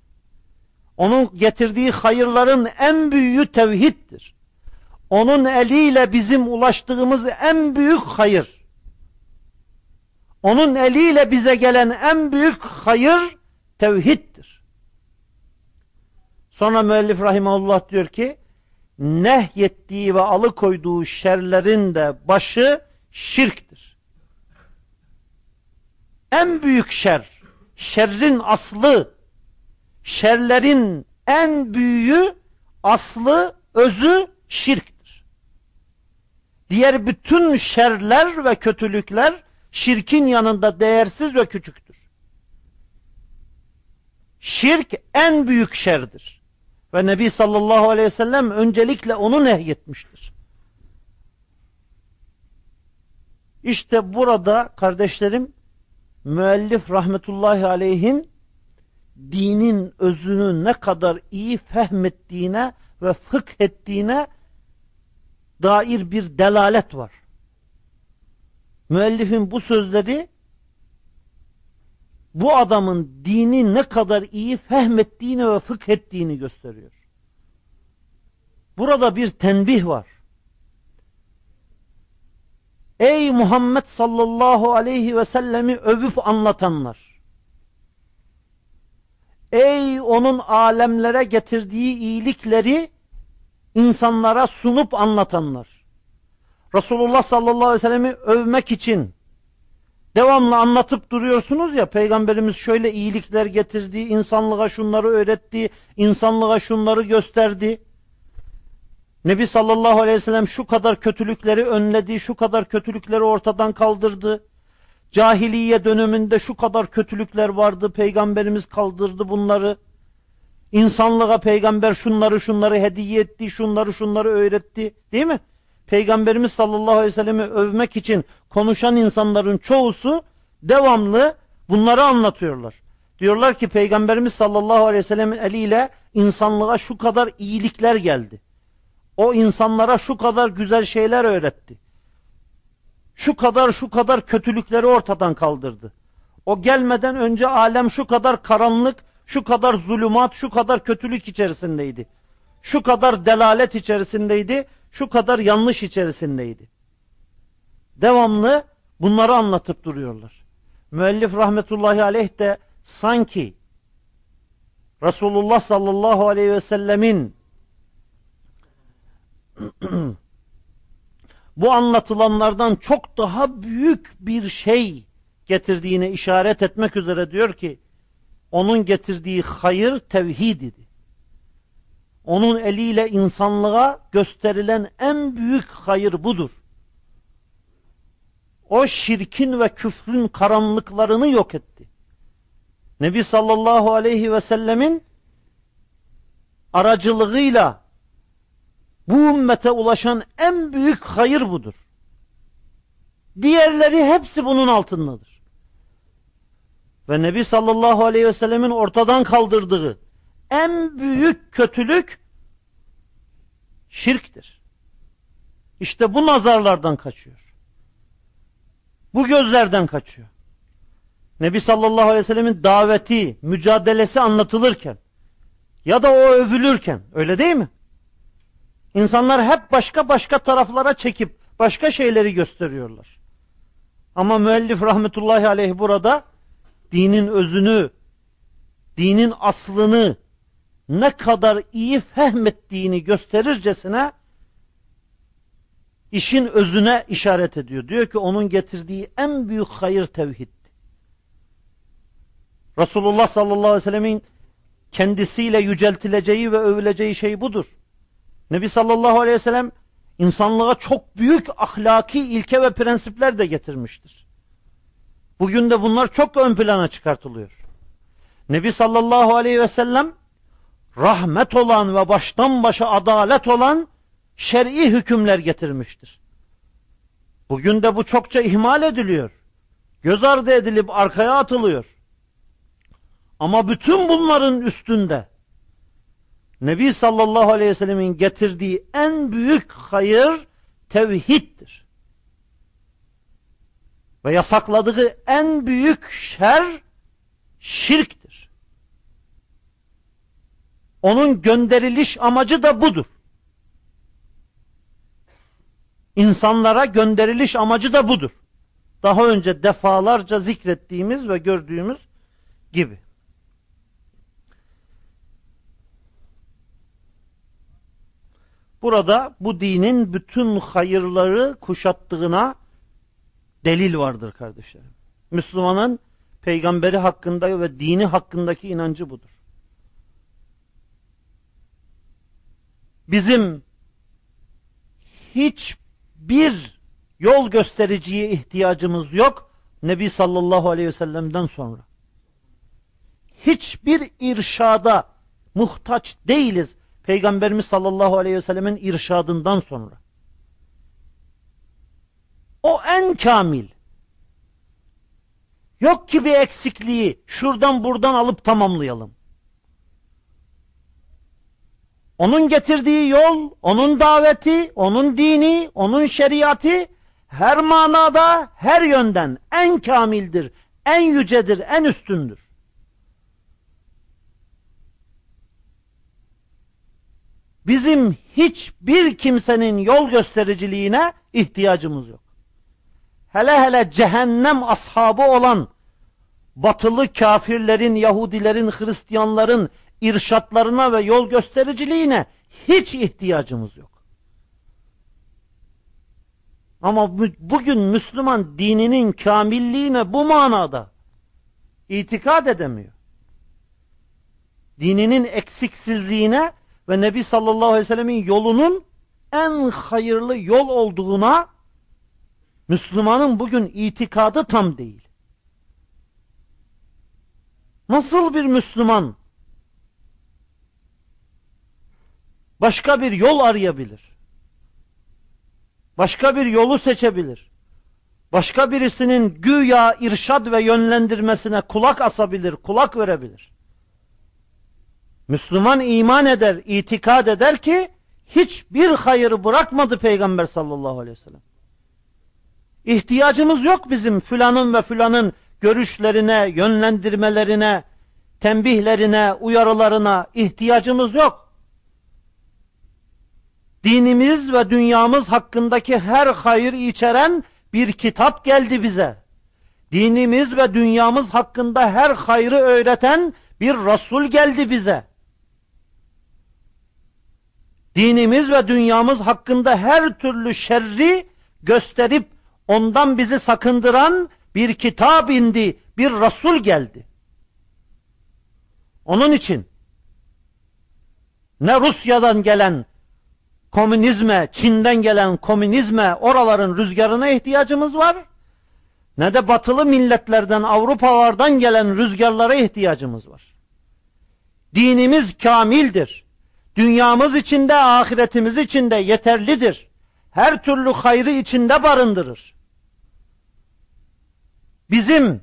Onun getirdiği hayırların en büyüğü tevhiddir. Onun eliyle bizim ulaştığımız en büyük hayır. Onun eliyle bize gelen en büyük hayır tevhiddir. Sonra müellif rahimahullah diyor ki nehyettiği ve alıkoyduğu şerlerin de başı şirktir. En büyük şer, şerrin aslı, şerlerin en büyüğü, aslı, özü şirktir. Diğer bütün şerler ve kötülükler şirkin yanında değersiz ve küçüktür. Şirk en büyük şerdir. Ve Nebi sallallahu aleyhi ve sellem öncelikle onu nehyetmiştir. İşte burada kardeşlerim müellif rahmetullahi aleyhin dinin özünü ne kadar iyi fehmettiğine ve fıkh ettiğine dair bir delalet var. Müellifin bu sözleri bu adamın dini ne kadar iyi fehmettiğini ve fıkh ettiğini gösteriyor. Burada bir tenbih var. Ey Muhammed sallallahu aleyhi ve sellemi övüp anlatanlar. Ey onun alemlere getirdiği iyilikleri insanlara sunup anlatanlar. Resulullah sallallahu aleyhi ve sellemi övmek için devamlı anlatıp duruyorsunuz ya peygamberimiz şöyle iyilikler getirdi, insanlığa şunları öğretti, insanlığa şunları gösterdi. Nebi sallallahu aleyhi ve sellem şu kadar kötülükleri önledi, şu kadar kötülükleri ortadan kaldırdı. Cahiliye döneminde şu kadar kötülükler vardı, peygamberimiz kaldırdı bunları. İnsanlığa peygamber şunları şunları hediye etti, şunları şunları öğretti. Değil mi? Peygamberimiz sallallahu aleyhi ve sellemi övmek için konuşan insanların çoğusu devamlı bunları anlatıyorlar. Diyorlar ki Peygamberimiz sallallahu aleyhi ve sellemin eliyle insanlığa şu kadar iyilikler geldi. O insanlara şu kadar güzel şeyler öğretti. Şu kadar şu kadar kötülükleri ortadan kaldırdı. O gelmeden önce alem şu kadar karanlık, şu kadar zulümat, şu kadar kötülük içerisindeydi. şu kadar delalet içerisindeydi, şu kadar yanlış içerisindeydi. Devamlı bunları anlatıp duruyorlar. Müellif rahmetullahi aleyh de sanki Resulullah sallallahu aleyhi ve sellemin bu anlatılanlardan çok daha büyük bir şey getirdiğine işaret etmek üzere diyor ki onun getirdiği hayır tevhid idi. Onun eliyle insanlığa gösterilen en büyük hayır budur. O şirkin ve küfrün karanlıklarını yok etti. Nebi sallallahu aleyhi ve sellemin aracılığıyla bu ümmete ulaşan en büyük hayır budur. Diğerleri hepsi bunun altındadır. Ve Nebi sallallahu aleyhi ve sellemin ortadan kaldırdığı en büyük kötülük şirktir. İşte bu nazarlardan kaçıyor. Bu gözlerden kaçıyor. Nebi sallallahu aleyhi ve sellemin daveti, mücadelesi anlatılırken ya da o övülürken öyle değil mi? İnsanlar hep başka başka taraflara çekip başka şeyleri gösteriyorlar. Ama müellif rahmetullahi aleyh burada dinin özünü, dinin aslını ne kadar iyi fehmettiğini gösterircesine işin özüne işaret ediyor. Diyor ki onun getirdiği en büyük hayır tevhid. Resulullah sallallahu aleyhi ve sellemin kendisiyle yüceltileceği ve övüleceği şey budur. Nebi sallallahu aleyhi ve sellem insanlığa çok büyük ahlaki ilke ve prensipler de getirmiştir. Bugün de bunlar çok ön plana çıkartılıyor. Nebi sallallahu aleyhi ve sellem rahmet olan ve baştan başa adalet olan şer'i hükümler getirmiştir. Bugün de bu çokça ihmal ediliyor. Göz ardı edilip arkaya atılıyor. Ama bütün bunların üstünde Nebi sallallahu aleyhi ve sellemin getirdiği en büyük hayır tevhiddir. Ve yasakladığı en büyük şer şirktir. Onun gönderiliş amacı da budur. İnsanlara gönderiliş amacı da budur. Daha önce defalarca zikrettiğimiz ve gördüğümüz gibi. Burada bu dinin bütün hayırları kuşattığına delil vardır kardeşlerim. Müslümanın peygamberi hakkında ve dini hakkındaki inancı budur. Bizim hiçbir yol göstericiye ihtiyacımız yok Nebi sallallahu aleyhi ve sellem'den sonra. Hiçbir irşada muhtaç değiliz Peygamberimiz sallallahu aleyhi ve sellemin irşadından sonra. O en kamil. Yok ki bir eksikliği şuradan buradan alıp tamamlayalım. Onun getirdiği yol, onun daveti, onun dini, onun şeriatı her manada, her yönden en kamildir, en yücedir, en üstündür. Bizim hiçbir kimsenin yol göstericiliğine ihtiyacımız yok. Hele hele cehennem ashabı olan batılı kafirlerin, Yahudilerin, Hristiyanların irşatlarına ve yol göstericiliğine hiç ihtiyacımız yok. Ama bugün Müslüman dininin kamilliğine bu manada itikad edemiyor. Dininin eksiksizliğine ve Nebi sallallahu aleyhi ve sellemin yolunun en hayırlı yol olduğuna Müslümanın bugün itikadı tam değil. Nasıl bir Müslüman başka bir yol arayabilir? Başka bir yolu seçebilir. Başka birisinin güya irşad ve yönlendirmesine kulak asabilir, kulak verebilir. Müslüman iman eder, itikad eder ki hiçbir hayır bırakmadı Peygamber sallallahu aleyhi ve sellem. İhtiyacımız yok bizim filanın ve filanın görüşlerine, yönlendirmelerine, tembihlerine, uyarılarına ihtiyacımız yok. Dinimiz ve dünyamız hakkındaki her hayır içeren bir kitap geldi bize. Dinimiz ve dünyamız hakkında her hayrı öğreten bir Resul geldi bize. Dinimiz ve dünyamız hakkında her türlü şerri gösterip ondan bizi sakındıran bir kitap indi, bir Resul geldi. Onun için ne Rusya'dan gelen komünizme, Çin'den gelen komünizme, oraların rüzgarına ihtiyacımız var. Ne de batılı milletlerden, Avrupalardan gelen rüzgarlara ihtiyacımız var. Dinimiz kamildir. Dünyamız içinde, ahiretimiz içinde yeterlidir. Her türlü hayrı içinde barındırır. Bizim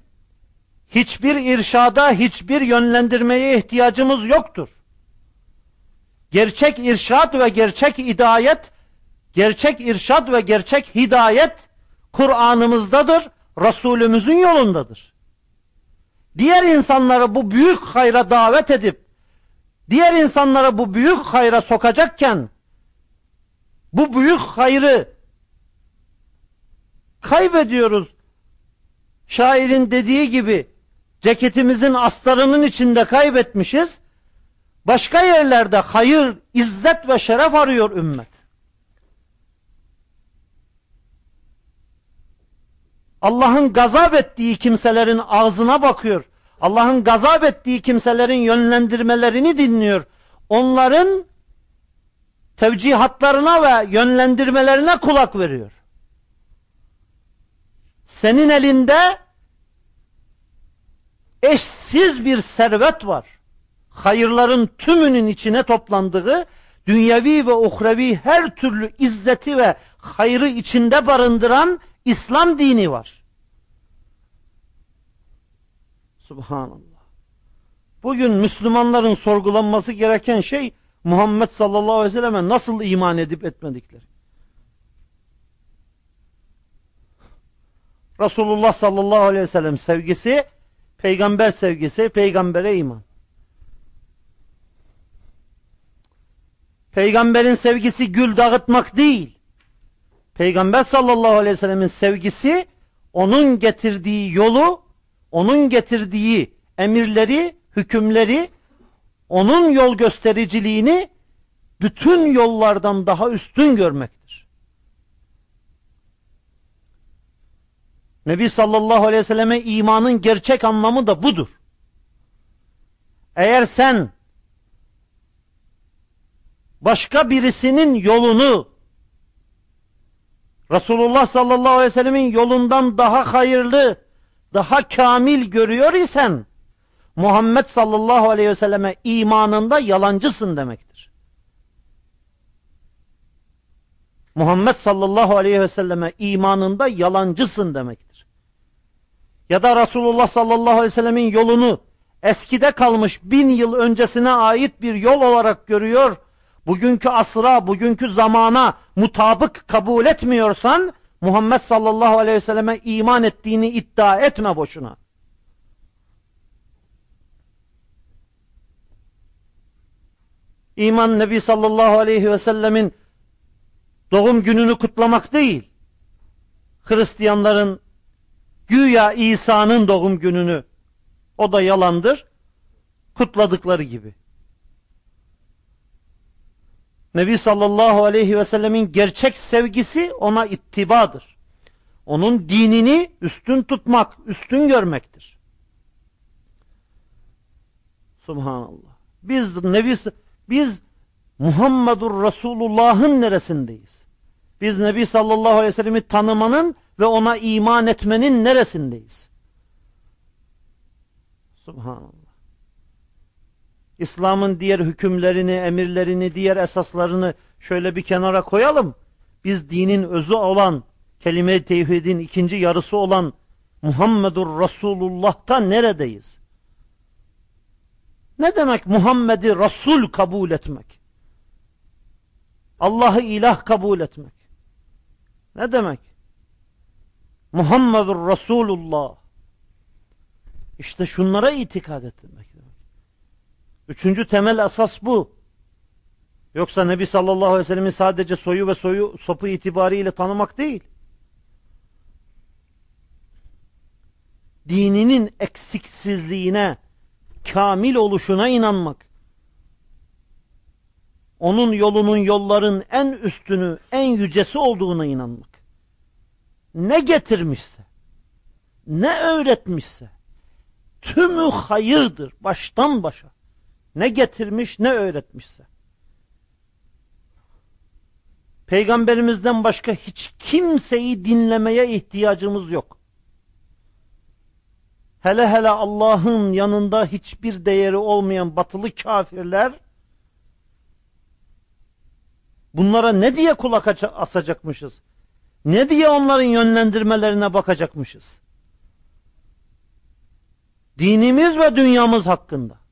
hiçbir irşada, hiçbir yönlendirmeye ihtiyacımız yoktur. Gerçek irşad ve gerçek hidayet, gerçek irşad ve gerçek hidayet Kur'an'ımızdadır, Resulümüzün yolundadır. Diğer insanları bu büyük hayra davet edip, diğer insanları bu büyük hayra sokacakken, bu büyük hayrı kaybediyoruz. Şairin dediği gibi ceketimizin astarının içinde kaybetmişiz. Başka yerlerde hayır, izzet ve şeref arıyor ümmet. Allah'ın gazap ettiği kimselerin ağzına bakıyor. Allah'ın gazap ettiği kimselerin yönlendirmelerini dinliyor. Onların tevcihatlarına ve yönlendirmelerine kulak veriyor. Senin elinde eşsiz bir servet var hayırların tümünün içine toplandığı, dünyevi ve uhrevi her türlü izzeti ve hayrı içinde barındıran İslam dini var. Subhanallah. Bugün Müslümanların sorgulanması gereken şey Muhammed sallallahu aleyhi ve selleme nasıl iman edip etmedikleri. Resulullah sallallahu aleyhi ve sellem sevgisi, peygamber sevgisi, peygambere iman. Peygamberin sevgisi gül dağıtmak değil. Peygamber sallallahu aleyhi ve sellemin sevgisi onun getirdiği yolu, onun getirdiği emirleri, hükümleri, onun yol göstericiliğini bütün yollardan daha üstün görmektir. Nebi sallallahu aleyhi ve selleme imanın gerçek anlamı da budur. Eğer sen başka birisinin yolunu Resulullah sallallahu aleyhi ve sellemin yolundan daha hayırlı, daha kamil görüyor isen Muhammed sallallahu aleyhi ve selleme imanında yalancısın demektir. Muhammed sallallahu aleyhi ve selleme imanında yalancısın demektir. Ya da Resulullah sallallahu aleyhi ve sellemin yolunu eskide kalmış bin yıl öncesine ait bir yol olarak görüyor bugünkü asra, bugünkü zamana mutabık kabul etmiyorsan Muhammed sallallahu aleyhi ve selleme iman ettiğini iddia etme boşuna. İman Nebi sallallahu aleyhi ve sellemin doğum gününü kutlamak değil. Hristiyanların güya İsa'nın doğum gününü o da yalandır. Kutladıkları gibi. Nebi sallallahu aleyhi ve sellemin gerçek sevgisi ona ittibadır. Onun dinini üstün tutmak, üstün görmektir. Subhanallah. Biz Nebi biz Muhammedur Resulullah'ın neresindeyiz? Biz Nebi sallallahu aleyhi ve sellemi tanımanın ve ona iman etmenin neresindeyiz? Subhanallah. İslam'ın diğer hükümlerini, emirlerini, diğer esaslarını şöyle bir kenara koyalım. Biz dinin özü olan, kelime-i tevhidin ikinci yarısı olan Muhammedur Resulullah'ta neredeyiz? Ne demek Muhammed'i Resul kabul etmek? Allah'ı ilah kabul etmek. Ne demek? Muhammedur Resulullah. İşte şunlara itikad etmek. Üçüncü temel asas bu. Yoksa Nebi sallallahu aleyhi ve sellem'i sadece soyu ve soyu sopu itibariyle tanımak değil. Dininin eksiksizliğine, kamil oluşuna inanmak. Onun yolunun yolların en üstünü, en yücesi olduğuna inanmak. Ne getirmişse, ne öğretmişse, tümü hayırdır baştan başa. Ne getirmiş, ne öğretmişse. Peygamberimizden başka hiç kimseyi dinlemeye ihtiyacımız yok. Hele hele Allah'ın yanında hiçbir değeri olmayan batılı kafirler bunlara ne diye kulak asacakmışız? Ne diye onların yönlendirmelerine bakacakmışız? Dinimiz ve dünyamız hakkında.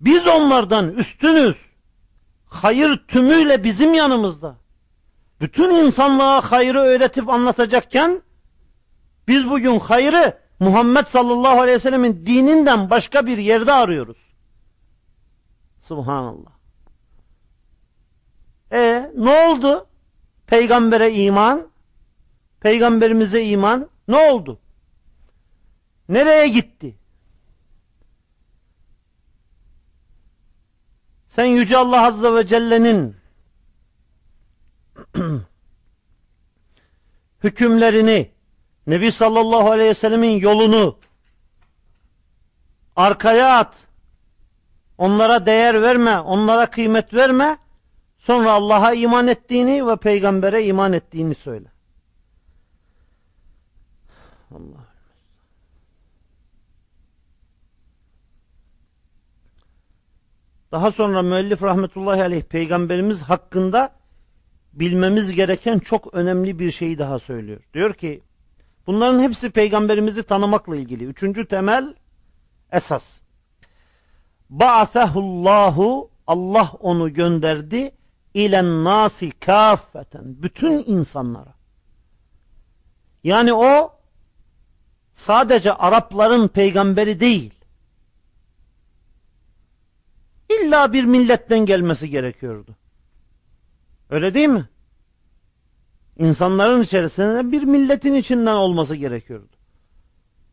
Biz onlardan üstünüz hayır tümüyle bizim yanımızda. Bütün insanlığa hayrı öğretip anlatacakken biz bugün hayrı Muhammed sallallahu aleyhi ve sellemin dininden başka bir yerde arıyoruz. Subhanallah. E ne oldu? Peygambere iman, peygamberimize iman ne oldu? Nereye gitti? Sen Yüce Allah Azze ve Celle'nin hükümlerini, Nebi sallallahu aleyhi ve sellemin yolunu arkaya at. Onlara değer verme, onlara kıymet verme. Sonra Allah'a iman ettiğini ve peygambere iman ettiğini söyle. Allah. Daha sonra müellif rahmetullahi aleyh peygamberimiz hakkında bilmemiz gereken çok önemli bir şeyi daha söylüyor. Diyor ki bunların hepsi peygamberimizi tanımakla ilgili. Üçüncü temel esas. Ba'athehullahu Allah onu gönderdi ilen nasi kaffeten bütün insanlara. Yani o sadece Arapların peygamberi değil. İlla bir milletten gelmesi gerekiyordu. Öyle değil mi? İnsanların içerisinde bir milletin içinden olması gerekiyordu.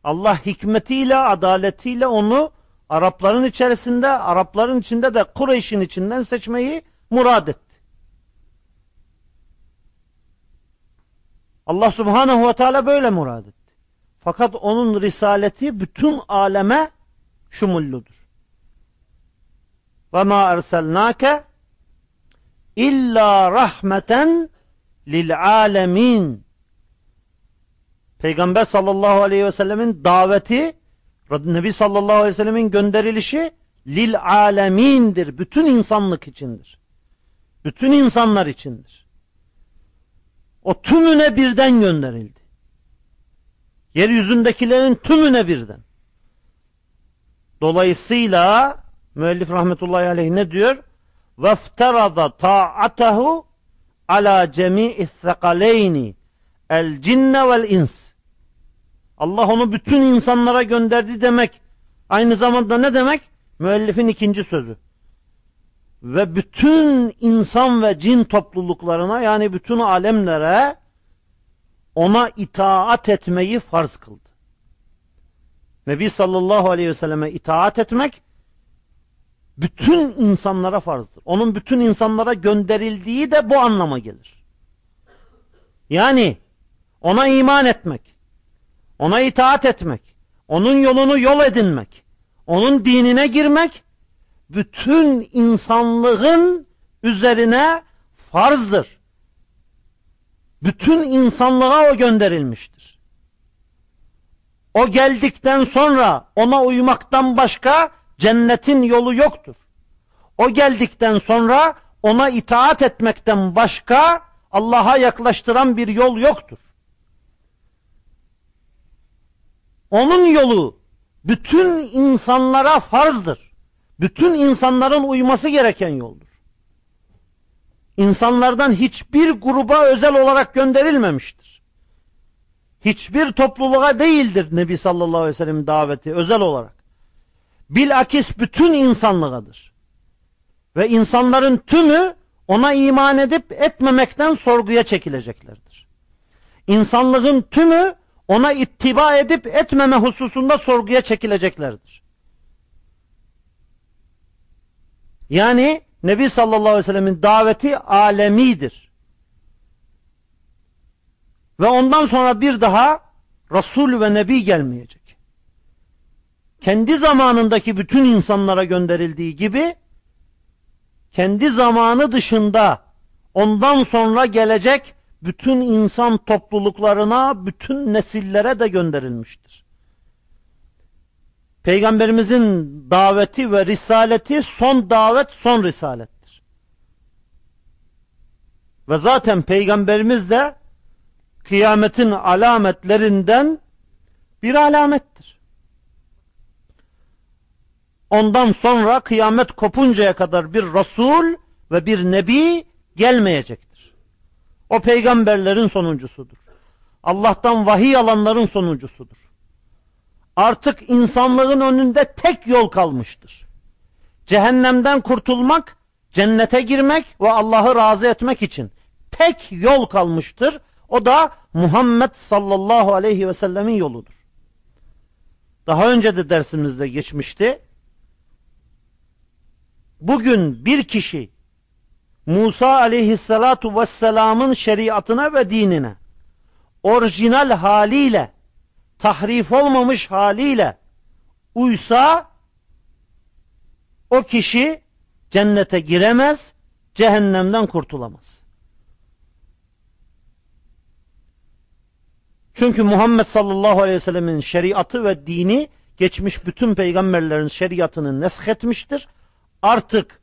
Allah hikmetiyle, adaletiyle onu Arapların içerisinde, Arapların içinde de Kureyş'in içinden seçmeyi murad etti. Allah subhanehu ve teala böyle murad etti. Fakat onun risaleti bütün aleme şumulludur. Ve ma erselnake illa rahmeten lil alemin. Peygamber sallallahu aleyhi ve sellemin daveti, Nebi sallallahu aleyhi ve sellemin gönderilişi lil alemindir. Bütün insanlık içindir. Bütün insanlar içindir. O tümüne birden gönderildi. Yeryüzündekilerin tümüne birden. Dolayısıyla müellif rahmetullahi aleyh ne diyor? وَافْتَرَضَ تَاعَتَهُ ala cemi'i thekaleyni el cinne vel ins. Allah onu bütün insanlara gönderdi demek. Aynı zamanda ne demek? Müellifin ikinci sözü. Ve bütün insan ve cin topluluklarına yani bütün alemlere ona itaat etmeyi farz kıldı. Nebi sallallahu aleyhi ve selleme itaat etmek bütün insanlara farzdır. Onun bütün insanlara gönderildiği de bu anlama gelir. Yani ona iman etmek, ona itaat etmek, onun yolunu yol edinmek, onun dinine girmek bütün insanlığın üzerine farzdır. Bütün insanlığa o gönderilmiştir. O geldikten sonra ona uymaktan başka cennetin yolu yoktur. O geldikten sonra ona itaat etmekten başka Allah'a yaklaştıran bir yol yoktur. Onun yolu bütün insanlara farzdır. Bütün insanların uyması gereken yoldur. İnsanlardan hiçbir gruba özel olarak gönderilmemiştir. Hiçbir topluluğa değildir Nebi sallallahu aleyhi ve sellem daveti özel olarak. Bilakis bütün insanlığadır. Ve insanların tümü ona iman edip etmemekten sorguya çekileceklerdir. İnsanlığın tümü ona ittiba edip etmeme hususunda sorguya çekileceklerdir. Yani Nebi sallallahu aleyhi ve sellemin daveti alemidir. Ve ondan sonra bir daha Resul ve Nebi gelmeyecek. Kendi zamanındaki bütün insanlara gönderildiği gibi kendi zamanı dışında ondan sonra gelecek bütün insan topluluklarına, bütün nesillere de gönderilmiştir. Peygamberimizin daveti ve risaleti son davet, son risalettir. Ve zaten peygamberimiz de kıyametin alametlerinden bir alamettir. Ondan sonra kıyamet kopuncaya kadar bir Resul ve bir Nebi gelmeyecektir. O peygamberlerin sonuncusudur. Allah'tan vahiy alanların sonuncusudur. Artık insanlığın önünde tek yol kalmıştır. Cehennemden kurtulmak, cennete girmek ve Allah'ı razı etmek için tek yol kalmıştır. O da Muhammed sallallahu aleyhi ve sellemin yoludur. Daha önce de dersimizde geçmişti. Bugün bir kişi Musa aleyhissalatu vesselamın şeriatına ve dinine orijinal haliyle tahrif olmamış haliyle uysa o kişi cennete giremez, cehennemden kurtulamaz. Çünkü Muhammed sallallahu aleyhi ve sellemin şeriatı ve dini geçmiş bütün peygamberlerin şeriatını nesk etmiştir. Artık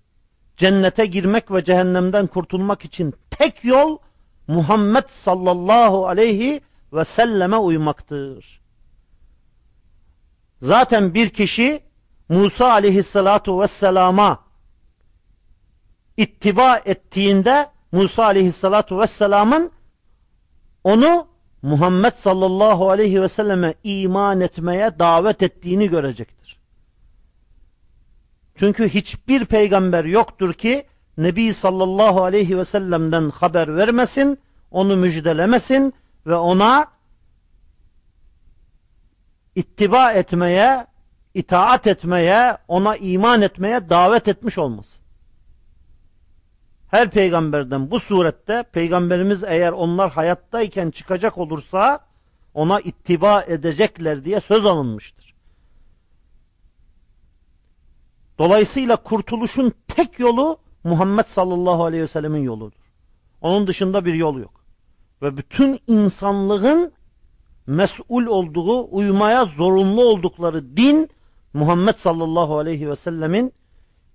cennete girmek ve cehennemden kurtulmak için tek yol Muhammed sallallahu aleyhi ve selleme uymaktır. Zaten bir kişi Musa aleyhissalatu vesselama ittiba ettiğinde Musa aleyhissalatu vesselamın onu Muhammed sallallahu aleyhi ve selleme iman etmeye davet ettiğini görecektir. Çünkü hiçbir peygamber yoktur ki Nebi sallallahu aleyhi ve sellem'den haber vermesin, onu müjdelemesin ve ona ittiba etmeye, itaat etmeye, ona iman etmeye davet etmiş olmaz. Her peygamberden bu surette peygamberimiz eğer onlar hayattayken çıkacak olursa ona ittiba edecekler diye söz alınmıştır. Dolayısıyla kurtuluşun tek yolu Muhammed sallallahu aleyhi ve sellemin yoludur. Onun dışında bir yol yok. Ve bütün insanlığın mesul olduğu, uymaya zorunlu oldukları din Muhammed sallallahu aleyhi ve sellemin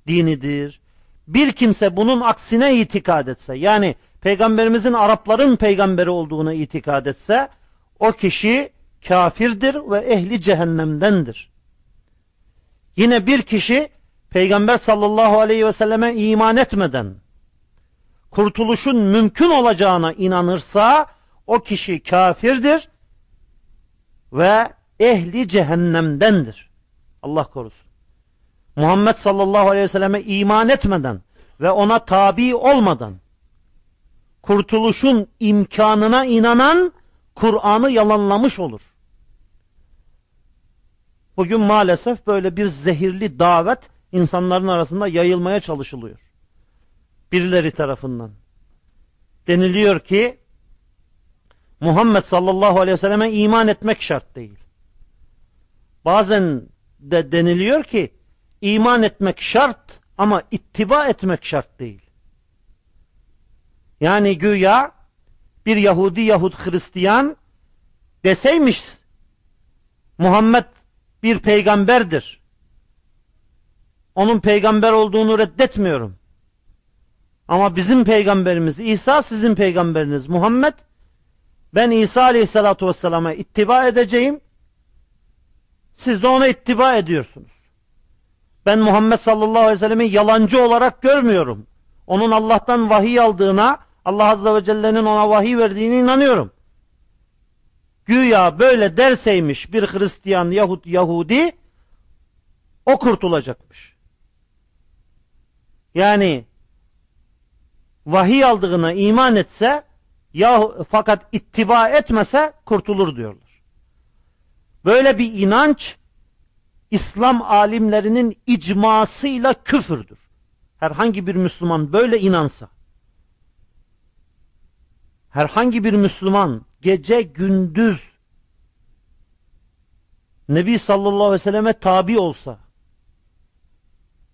dinidir. Bir kimse bunun aksine itikad etse, yani peygamberimizin Arapların peygamberi olduğuna itikad etse, o kişi kafirdir ve ehli cehennemdendir. Yine bir kişi peygamber sallallahu aleyhi ve selleme iman etmeden kurtuluşun mümkün olacağına inanırsa o kişi kafirdir ve ehli cehennemdendir. Allah korusun. Muhammed sallallahu aleyhi ve selleme iman etmeden ve ona tabi olmadan kurtuluşun imkanına inanan Kur'an'ı yalanlamış olur. Bugün maalesef böyle bir zehirli davet insanların arasında yayılmaya çalışılıyor. Birileri tarafından. Deniliyor ki Muhammed sallallahu aleyhi ve selleme iman etmek şart değil. Bazen de deniliyor ki iman etmek şart ama ittiba etmek şart değil. Yani güya bir Yahudi Yahud Hristiyan deseymiş Muhammed bir peygamberdir. Onun peygamber olduğunu reddetmiyorum. Ama bizim peygamberimiz İsa sizin peygamberiniz Muhammed ben İsa Aleyhisselatü Vesselam'a ittiba edeceğim. Siz de ona ittiba ediyorsunuz. Ben Muhammed sallallahu aleyhi ve sellem'i yalancı olarak görmüyorum. Onun Allah'tan vahiy aldığına, Allah azze ve celle'nin ona vahiy verdiğine inanıyorum. Güya böyle derseymiş bir Hristiyan Yahut Yahudi o kurtulacakmış. Yani vahiy aldığına iman etse ya fakat ittiba etmese kurtulur diyorlar. Böyle bir inanç İslam alimlerinin icmasıyla küfürdür. Herhangi bir Müslüman böyle inansa herhangi bir Müslüman gece gündüz Nebi sallallahu aleyhi ve selleme tabi olsa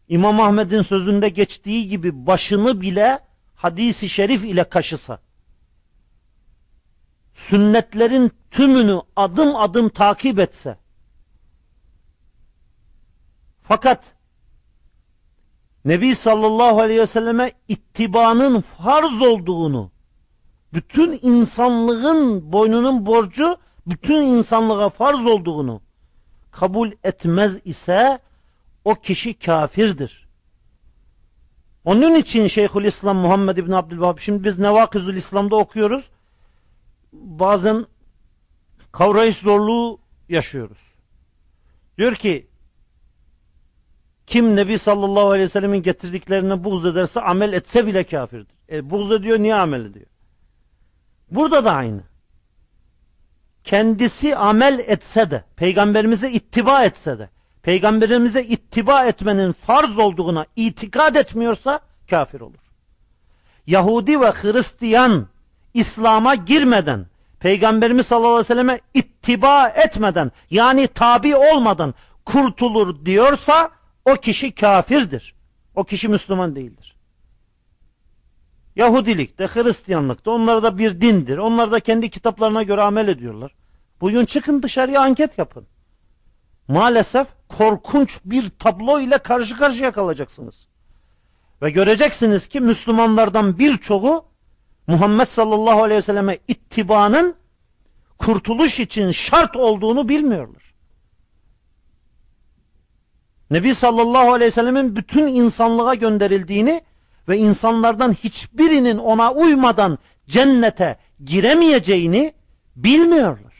İmam Ahmet'in sözünde geçtiği gibi başını bile hadisi şerif ile kaşısa sünnetlerin tümünü adım adım takip etse fakat Nebi sallallahu aleyhi ve selleme ittibanın farz olduğunu bütün insanlığın boynunun borcu bütün insanlığa farz olduğunu kabul etmez ise o kişi kafirdir. Onun için Şeyhülislam Muhammed İbni Abdülvahab şimdi biz Nevakizül İslam'da okuyoruz. Bazen kavrayış zorluğu yaşıyoruz. Diyor ki kim Nebi sallallahu aleyhi ve sellemin getirdiklerine buğz ederse amel etse bile kafirdir. E, buğz ediyor niye amel ediyor? Burada da aynı. Kendisi amel etse de, peygamberimize ittiba etse de, peygamberimize ittiba etmenin farz olduğuna itikad etmiyorsa kafir olur. Yahudi ve Hristiyan İslam'a girmeden, Peygamberimiz sallallahu aleyhi ve selleme ittiba etmeden, yani tabi olmadan kurtulur diyorsa o kişi kafirdir. O kişi Müslüman değildir. Yahudilikte, Hristiyanlıkta onlar da bir dindir. Onlar da kendi kitaplarına göre amel ediyorlar. Bugün çıkın dışarıya anket yapın. Maalesef korkunç bir tablo ile karşı karşıya kalacaksınız. Ve göreceksiniz ki Müslümanlardan birçoğu Muhammed sallallahu aleyhi ve selleme ittibanın kurtuluş için şart olduğunu bilmiyorlar. Nebi sallallahu aleyhi ve sellemin bütün insanlığa gönderildiğini ve insanlardan hiçbirinin ona uymadan cennete giremeyeceğini bilmiyorlar.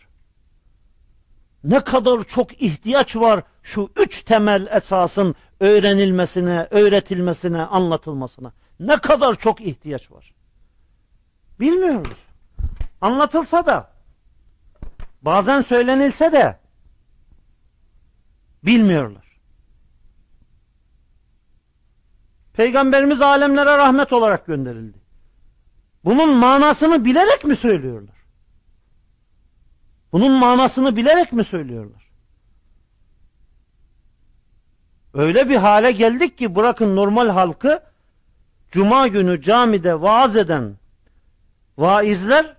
Ne kadar çok ihtiyaç var şu üç temel esasın öğrenilmesine, öğretilmesine, anlatılmasına. Ne kadar çok ihtiyaç var. Bilmiyorlar. Anlatılsa da, bazen söylenilse de bilmiyorlar. Peygamberimiz alemlere rahmet olarak gönderildi. Bunun manasını bilerek mi söylüyorlar? Bunun manasını bilerek mi söylüyorlar? Öyle bir hale geldik ki bırakın normal halkı cuma günü camide vaaz eden vaizler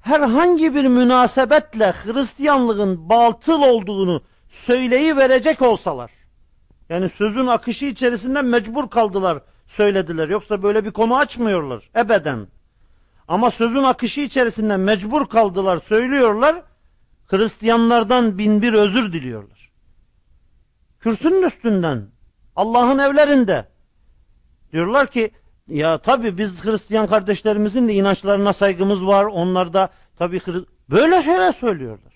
herhangi bir münasebetle Hristiyanlığın batıl olduğunu söyleyi verecek olsalar yani sözün akışı içerisinde mecbur kaldılar söylediler. Yoksa böyle bir konu açmıyorlar ebeden. Ama sözün akışı içerisinde mecbur kaldılar söylüyorlar. Hristiyanlardan bin bir özür diliyorlar. Kürsünün üstünden Allah'ın evlerinde diyorlar ki ya tabi biz Hristiyan kardeşlerimizin de inançlarına saygımız var. Onlar da tabi böyle şeyler söylüyorlar.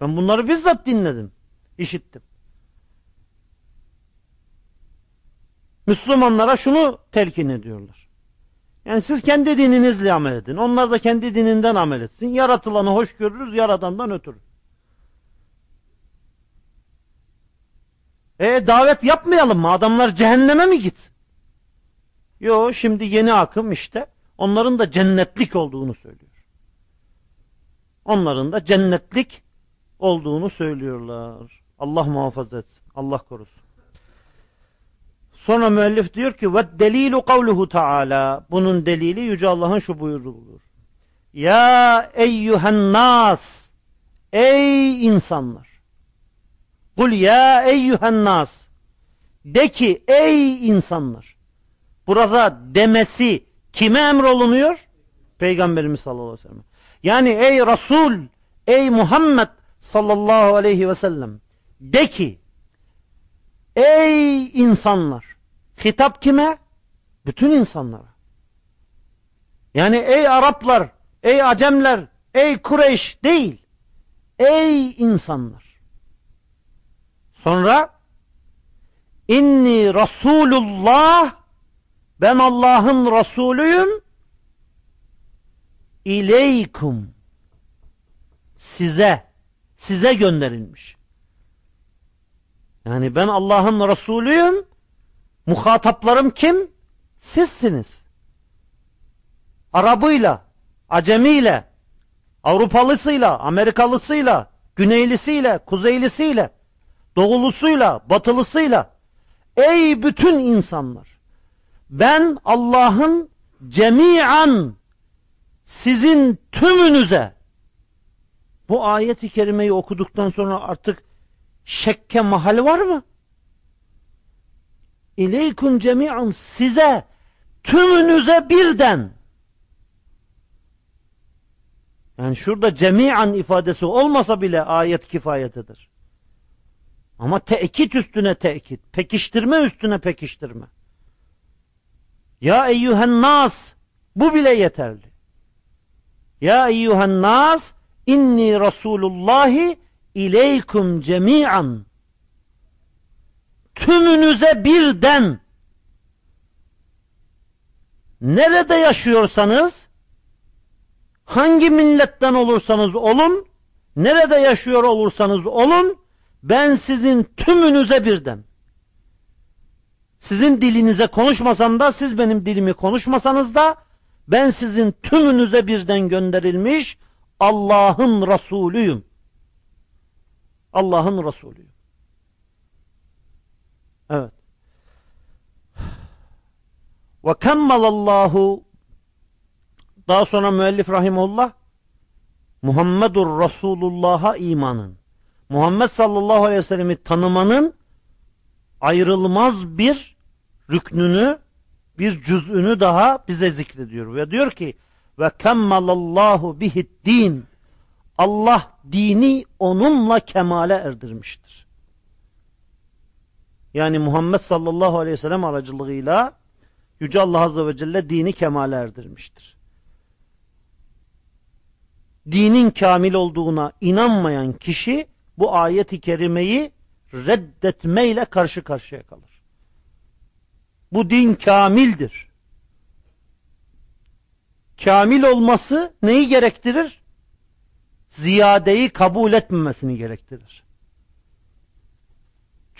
Ben bunları bizzat dinledim, işittim. Müslümanlara şunu telkin ediyorlar. Yani siz kendi dininizle amel edin. Onlar da kendi dininden amel etsin. Yaratılanı hoş görürüz, yaradandan ötürü. E davet yapmayalım mı? Adamlar cehenneme mi gitsin? Yo şimdi yeni akım işte onların da cennetlik olduğunu söylüyor. Onların da cennetlik olduğunu söylüyorlar. Allah muhafaza etsin. Allah korusun. Sonra müellif diyor ki ve delilu kavluhu taala bunun delili yüce Allah'ın şu buyruğudur. Ya eyyühen nas ey insanlar kul ya eyyühen nas de ki ey insanlar burada demesi kime emrolunuyor? Peygamberimiz sallallahu aleyhi ve sellem. Yani ey Resul ey Muhammed sallallahu aleyhi ve sellem de ki ey insanlar Hitap kime? Bütün insanlara. Yani ey Araplar, ey Acemler, ey Kureyş değil. Ey insanlar. Sonra İnni Resulullah ben Allah'ın Resulüyüm ileykum size size gönderilmiş. Yani ben Allah'ın Resulüyüm muhataplarım kim? Sizsiniz. Arabıyla, Acemiyle, Avrupalısıyla, Amerikalısıyla, Güneylisiyle, Kuzeylisiyle, Doğulusuyla, Batılısıyla. Ey bütün insanlar! Ben Allah'ın cemiyan sizin tümünüze bu ayeti kerimeyi okuduktan sonra artık şekke mahal var mı? İleykum cemiyan size tümünüze birden yani şurada cemiyan ifadesi olmasa bile ayet kifayetedir. Ama tekit üstüne tekit, pekiştirme üstüne pekiştirme. Ya eyyühen nas bu bile yeterli. Ya eyyühen nas inni Resulullahi ileykum cemi'an tümünüze birden nerede yaşıyorsanız hangi milletten olursanız olun nerede yaşıyor olursanız olun ben sizin tümünüze birden sizin dilinize konuşmasam da siz benim dilimi konuşmasanız da ben sizin tümünüze birden gönderilmiş Allah'ın Resulüyüm. Allah'ın Resulüyüm. Evet. Ve kemmelallahu daha sonra müellif rahimullah Muhammedur Resulullah'a imanın. Muhammed sallallahu aleyhi ve sellemi tanımanın ayrılmaz bir rüknünü, bir cüz'ünü daha bize zikrediyor. Ve diyor ki ve kemmelallahu bihid din. Allah dini onunla kemale erdirmiştir. Yani Muhammed sallallahu aleyhi ve sellem aracılığıyla Yüce Allah Azze ve Celle dini kemale erdirmiştir. Dinin kamil olduğuna inanmayan kişi bu ayeti kerimeyi reddetmeyle karşı karşıya kalır. Bu din kamildir. Kamil olması neyi gerektirir? Ziyadeyi kabul etmemesini gerektirir.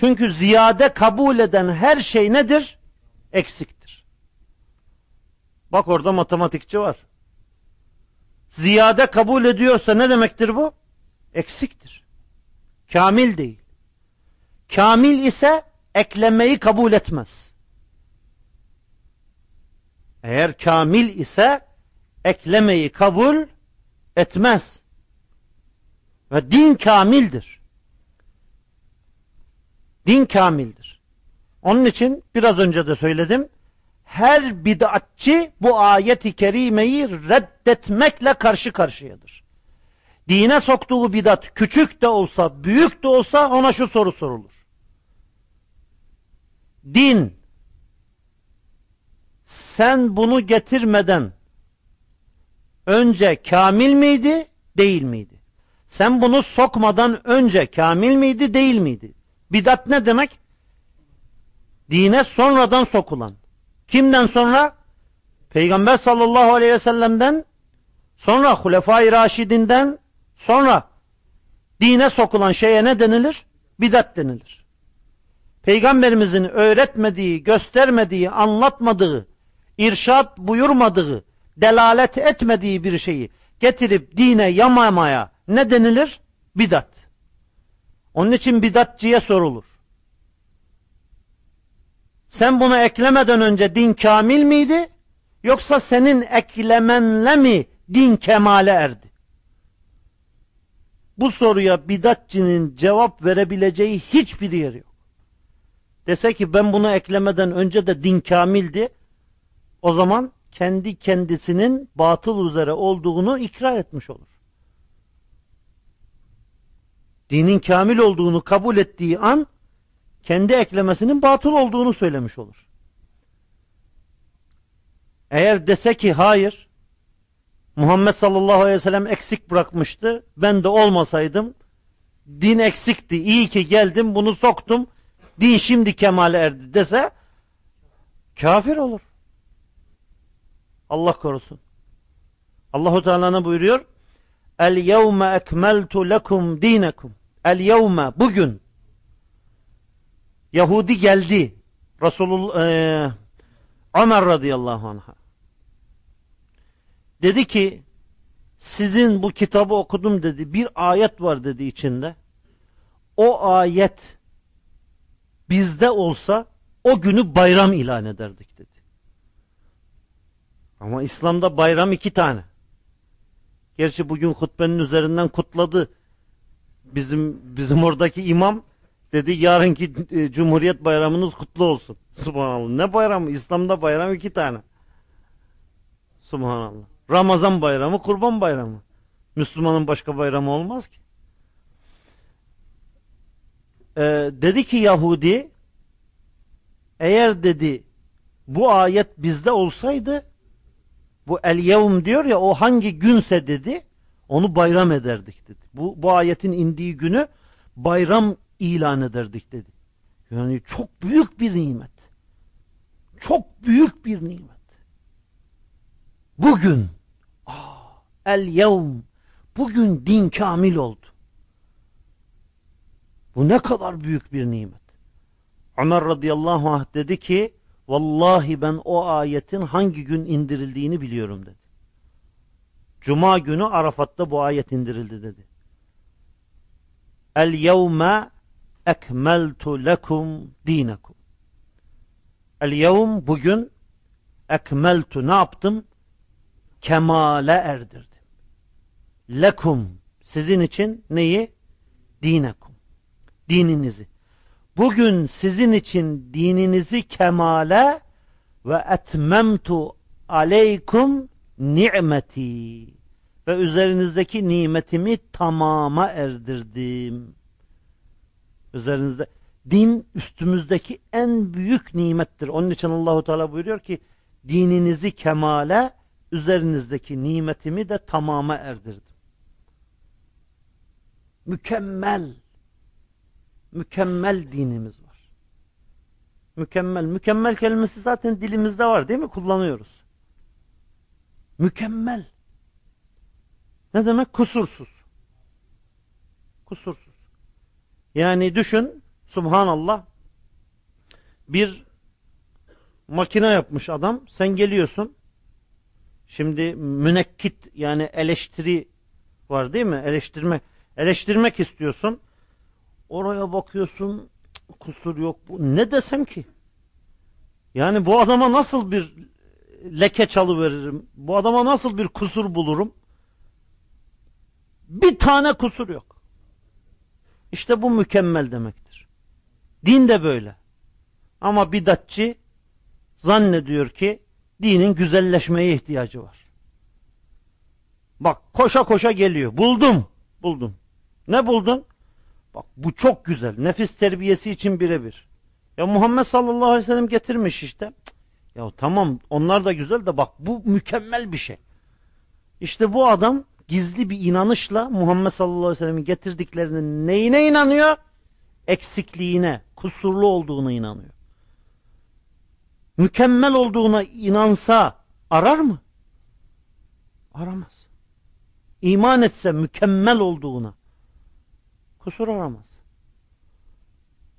Çünkü ziyade kabul eden her şey nedir? Eksiktir. Bak orada matematikçi var. Ziyade kabul ediyorsa ne demektir bu? Eksiktir. Kamil değil. Kamil ise eklemeyi kabul etmez. Eğer kamil ise eklemeyi kabul etmez. Ve din kamildir. Din kamildir. Onun için biraz önce de söyledim. Her bid'atçı bu ayeti kerimeyi reddetmekle karşı karşıyadır. Dine soktuğu bidat küçük de olsa, büyük de olsa ona şu soru sorulur. Din sen bunu getirmeden önce kamil miydi, değil miydi? Sen bunu sokmadan önce kamil miydi, değil miydi? Bidat ne demek? Dine sonradan sokulan. Kimden sonra? Peygamber sallallahu aleyhi ve sellem'den, sonra Hulefai Raşidinden, sonra dine sokulan şeye ne denilir? Bidat denilir. Peygamberimizin öğretmediği, göstermediği, anlatmadığı, irşat buyurmadığı, delalet etmediği bir şeyi getirip dine yamamaya ne denilir? Bidat. Onun için bidatçıya sorulur. Sen bunu eklemeden önce din kamil miydi? Yoksa senin eklemenle mi din kemale erdi? Bu soruya bidatçının cevap verebileceği hiçbir yer yok. Dese ki ben bunu eklemeden önce de din kamildi. O zaman kendi kendisinin batıl üzere olduğunu ikrar etmiş olur. Dinin kamil olduğunu kabul ettiği an kendi eklemesinin batıl olduğunu söylemiş olur. Eğer dese ki hayır Muhammed sallallahu aleyhi ve sellem eksik bırakmıştı ben de olmasaydım din eksikti iyi ki geldim bunu soktum din şimdi kemale erdi dese kafir olur. Allah korusun. Allahu Teala ne buyuruyor? El yevme ekmeltu lekum dinekum. El yevme bugün Yahudi geldi. Resulullah e, Ömer radıyallahu anh'a. Dedi ki sizin bu kitabı okudum dedi. Bir ayet var dedi içinde. O ayet bizde olsa o günü bayram ilan ederdik dedi. Ama İslam'da bayram iki tane. Gerçi bugün hutbenin üzerinden kutladı. Bizim bizim oradaki imam dedi yarınki e, Cumhuriyet bayramınız kutlu olsun. Subhanallah. Ne bayramı? İslam'da bayram iki tane. Subhanallah. Ramazan bayramı, kurban bayramı. Müslümanın başka bayramı olmaz ki. Ee, dedi ki Yahudi eğer dedi bu ayet bizde olsaydı bu el yevm diyor ya o hangi günse dedi onu bayram ederdik dedi. Bu, bu ayetin indiği günü bayram ilan ederdik dedi. Yani çok büyük bir nimet. Çok büyük bir nimet. Bugün aa, el yevm bugün din kamil oldu. Bu ne kadar büyük bir nimet. Ömer radıyallahu anh dedi ki Vallahi ben o ayetin hangi gün indirildiğini biliyorum dedi. Cuma günü Arafat'ta bu ayet indirildi dedi. El yevme ekmeltu lekum dinekum. El yevm bugün ekmeltu ne yaptım? Kemale erdirdim. Lekum sizin için neyi? Dinekum. Dininizi. Bugün sizin için dininizi kemale ve etmemtu aleykum ni'meti ve üzerinizdeki nimetimi tamama erdirdim. Üzerinizde din üstümüzdeki en büyük nimettir. Onun için Allahu Teala buyuruyor ki dininizi kemale üzerinizdeki nimetimi de tamama erdirdim. Mükemmel mükemmel dinimiz var. Mükemmel. Mükemmel kelimesi zaten dilimizde var değil mi? Kullanıyoruz. Mükemmel. Ne demek? Kusursuz. Kusursuz. Yani düşün, subhanallah, bir makine yapmış adam, sen geliyorsun, şimdi münekkit yani eleştiri var değil mi? Eleştirmek, eleştirmek istiyorsun. Oraya bakıyorsun kusur yok. Bu ne desem ki? Yani bu adama nasıl bir leke çalı veririm? Bu adama nasıl bir kusur bulurum? Bir tane kusur yok. İşte bu mükemmel demektir. Din de böyle. Ama bidatçı zannediyor ki dinin güzelleşmeye ihtiyacı var. Bak koşa koşa geliyor. Buldum. Buldum. Ne buldun? Bak bu çok güzel. Nefis terbiyesi için birebir. Ya Muhammed sallallahu aleyhi ve sellem getirmiş işte. Ya tamam onlar da güzel de bak bu mükemmel bir şey. İşte bu adam gizli bir inanışla Muhammed sallallahu aleyhi ve sellem'in getirdiklerinin neyine inanıyor? Eksikliğine, kusurlu olduğuna inanıyor. Mükemmel olduğuna inansa arar mı? Aramaz. İman etse mükemmel olduğuna kusur aramaz.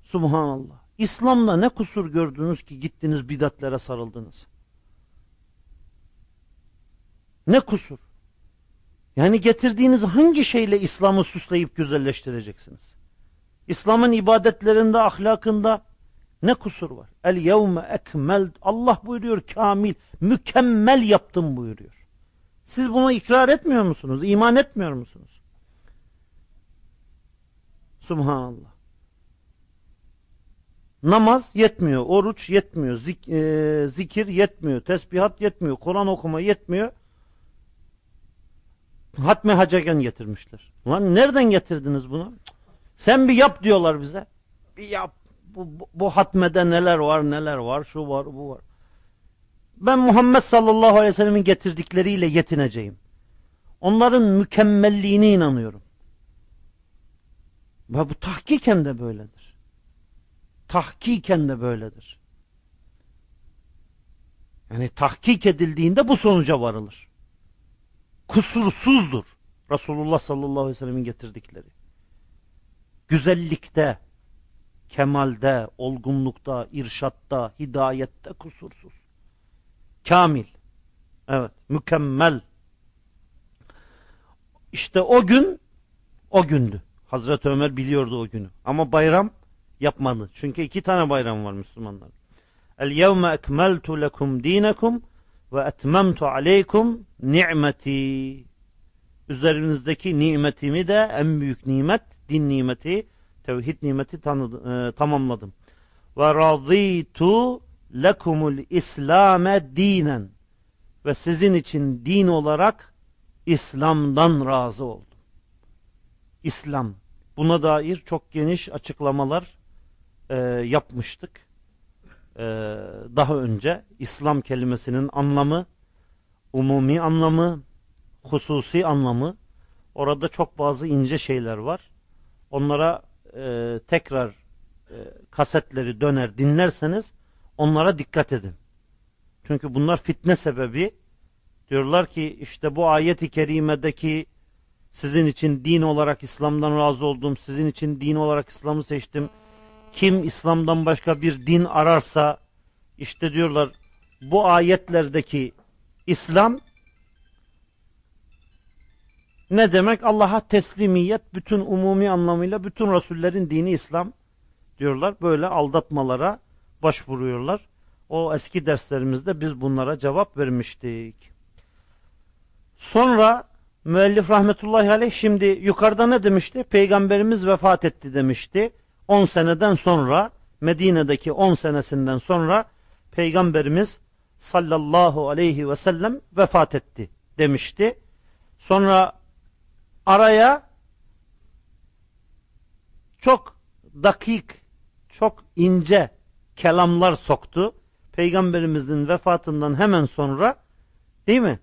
Subhanallah. İslam'da ne kusur gördünüz ki gittiniz bidatlere sarıldınız? Ne kusur? Yani getirdiğiniz hangi şeyle İslam'ı süsleyip güzelleştireceksiniz? İslam'ın ibadetlerinde, ahlakında ne kusur var? El yevme ekmel Allah buyuruyor kamil, mükemmel yaptım buyuruyor. Siz buna ikrar etmiyor musunuz? İman etmiyor musunuz? Subhanallah. Namaz yetmiyor, oruç yetmiyor, zik, e, zikir yetmiyor, tesbihat yetmiyor, Kur'an okuma yetmiyor. Hatme hacegen getirmişler. Lan nereden getirdiniz bunu? Sen bir yap diyorlar bize. Bir yap. Bu, bu, bu hatmede neler var neler var şu var bu var. Ben Muhammed sallallahu aleyhi ve sellemin getirdikleriyle yetineceğim. Onların mükemmelliğine inanıyorum. Ve bu tahkiken de böyledir. tahkiken de böyledir. Yani tahkik edildiğinde bu sonuca varılır. Kusursuzdur. Resulullah sallallahu aleyhi ve sellemin getirdikleri. Güzellikte, kemalde, olgunlukta, irşatta, hidayette kusursuz. Kamil. Evet, mükemmel. İşte o gün o gündü. Hazreti Ömer biliyordu o günü. Ama bayram yapmadı. Çünkü iki tane bayram var Müslümanlar. El yevme ekmeltu lekum dinekum ve etmemtu aleykum ni'meti. Üzerinizdeki nimetimi de en büyük nimet, din nimeti, tevhid nimeti tanıdı, e, tamamladım. Ve raditu lekumul islame dinen. Ve sizin için din olarak İslam'dan razı oldum. İslam. Buna dair çok geniş açıklamalar e, yapmıştık. E, daha önce İslam kelimesinin anlamı, umumi anlamı, hususi anlamı. Orada çok bazı ince şeyler var. Onlara e, tekrar e, kasetleri döner dinlerseniz onlara dikkat edin. Çünkü bunlar fitne sebebi. Diyorlar ki işte bu ayet-i kerimedeki sizin için din olarak İslam'dan razı oldum. Sizin için din olarak İslam'ı seçtim. Kim İslam'dan başka bir din ararsa işte diyorlar bu ayetlerdeki İslam ne demek? Allah'a teslimiyet bütün umumi anlamıyla bütün Resullerin dini İslam diyorlar. Böyle aldatmalara başvuruyorlar. O eski derslerimizde biz bunlara cevap vermiştik. Sonra müellif rahmetullahi aleyh şimdi yukarıda ne demişti? Peygamberimiz vefat etti demişti. 10 seneden sonra Medine'deki 10 senesinden sonra Peygamberimiz sallallahu aleyhi ve sellem vefat etti demişti. Sonra araya çok dakik, çok ince kelamlar soktu. Peygamberimizin vefatından hemen sonra değil mi?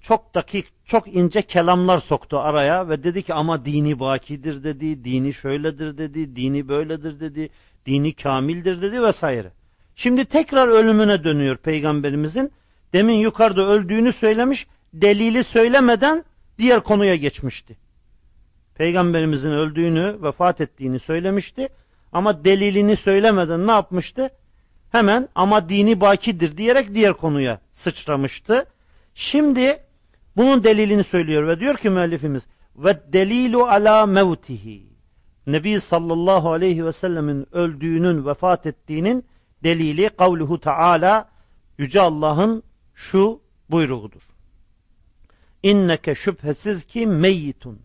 Çok dakik, çok ince kelamlar soktu araya ve dedi ki ama dini bakidir dedi, dini şöyledir dedi, dini böyledir dedi, dini kamildir dedi vesaire. Şimdi tekrar ölümüne dönüyor peygamberimizin. Demin yukarıda öldüğünü söylemiş, delili söylemeden diğer konuya geçmişti. Peygamberimizin öldüğünü, vefat ettiğini söylemişti. Ama delilini söylemeden ne yapmıştı? Hemen ama dini bakidir diyerek diğer konuya sıçramıştı. Şimdi bunun delilini söylüyor ve diyor ki müellifimiz ve delilu ala mevtihi. Nebi sallallahu aleyhi ve sellemin öldüğünün, vefat ettiğinin delili kavluhu taala Yüce Allah'ın şu buyruğudur. İnneke şüphesiz ki meyyitun.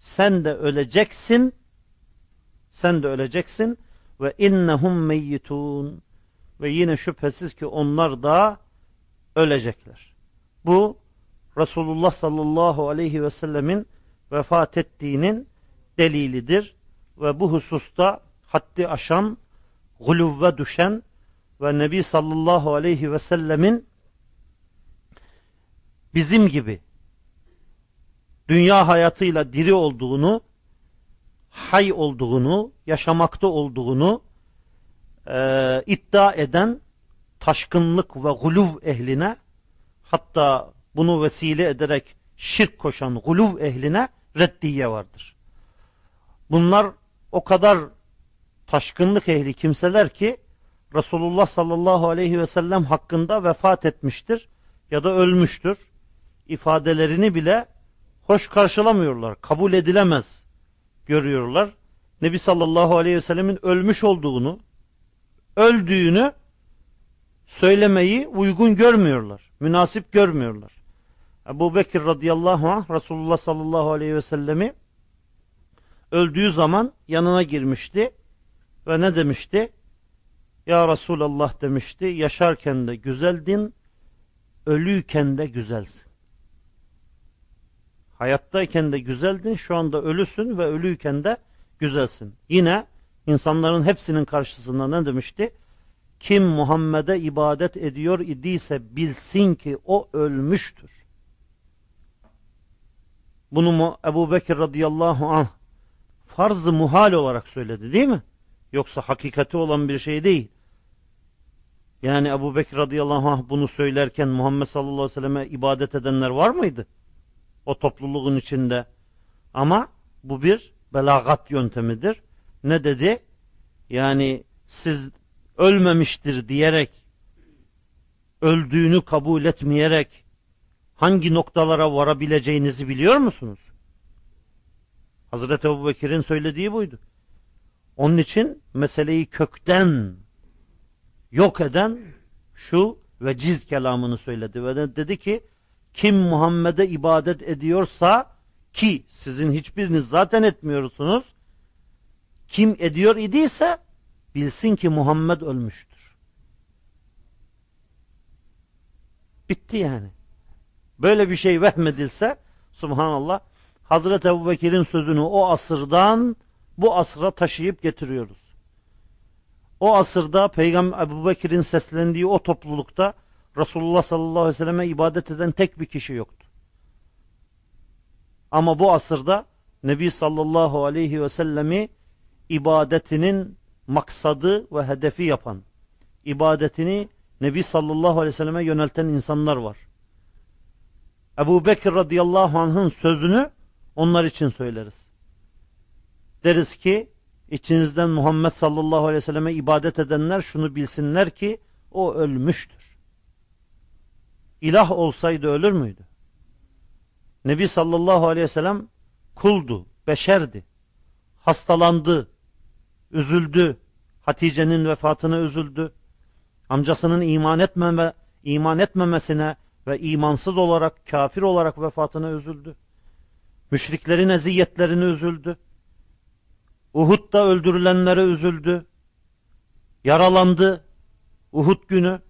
Sen de öleceksin. Sen de öleceksin. Ve innehum meyyitun. Ve yine şüphesiz ki onlar da ölecekler. Bu Resulullah sallallahu aleyhi ve sellemin vefat ettiğinin delilidir. Ve bu hususta haddi aşan, guluvve düşen ve Nebi sallallahu aleyhi ve sellemin bizim gibi dünya hayatıyla diri olduğunu, hay olduğunu, yaşamakta olduğunu e, iddia eden taşkınlık ve guluv ehline hatta bunu vesile ederek şirk koşan guluv ehline reddiye vardır. Bunlar o kadar taşkınlık ehli kimseler ki Resulullah sallallahu aleyhi ve sellem hakkında vefat etmiştir ya da ölmüştür. ifadelerini bile hoş karşılamıyorlar. Kabul edilemez görüyorlar. Nebi sallallahu aleyhi ve sellemin ölmüş olduğunu, öldüğünü söylemeyi uygun görmüyorlar. Münasip görmüyorlar. Ebu Bekir radıyallahu anh Resulullah sallallahu aleyhi ve sellemi öldüğü zaman yanına girmişti ve ne demişti? Ya Resulallah demişti, yaşarken de güzeldin, ölüyken de güzelsin. Hayattayken de güzeldin, şu anda ölüsün ve ölüyken de güzelsin. Yine insanların hepsinin karşısında ne demişti? Kim Muhammed'e ibadet ediyor idiyse bilsin ki o ölmüştür. Bunu mu Ebu Bekir radıyallahu anh farz-ı muhal olarak söyledi değil mi? Yoksa hakikati olan bir şey değil. Yani Ebu Bekir radıyallahu anh bunu söylerken Muhammed sallallahu aleyhi ve selleme ibadet edenler var mıydı? O topluluğun içinde. Ama bu bir belagat yöntemidir. Ne dedi? Yani siz ölmemiştir diyerek, öldüğünü kabul etmeyerek hangi noktalara varabileceğinizi biliyor musunuz? Hazreti Ebu Bekir'in söylediği buydu. Onun için meseleyi kökten yok eden şu ve ciz kelamını söyledi ve dedi ki kim Muhammed'e ibadet ediyorsa ki sizin hiçbiriniz zaten etmiyorsunuz kim ediyor idiyse bilsin ki Muhammed ölmüştür. Bitti yani. Böyle bir şey vehmedilse subhanallah Hazreti Ebu Bekir'in sözünü o asırdan bu asra taşıyıp getiriyoruz. O asırda Peygamber Ebu Bekir'in seslendiği o toplulukta Resulullah sallallahu aleyhi ve selleme ibadet eden tek bir kişi yoktu. Ama bu asırda Nebi sallallahu aleyhi ve sellemi ibadetinin maksadı ve hedefi yapan, ibadetini Nebi sallallahu aleyhi ve selleme yönelten insanlar var. Ebu Bekir radıyallahu anh'ın sözünü onlar için söyleriz. Deriz ki içinizden Muhammed sallallahu aleyhi ve selleme ibadet edenler şunu bilsinler ki o ölmüştür. İlah olsaydı ölür müydü? Nebi sallallahu aleyhi ve sellem kuldu, beşerdi. Hastalandı, üzüldü. Hatice'nin vefatına üzüldü. Amcasının iman etmeme, iman etmemesine ve imansız olarak, kafir olarak vefatına üzüldü. Müşriklerin eziyetlerini üzüldü. Uhud'da öldürülenlere üzüldü. Yaralandı. Uhud günü.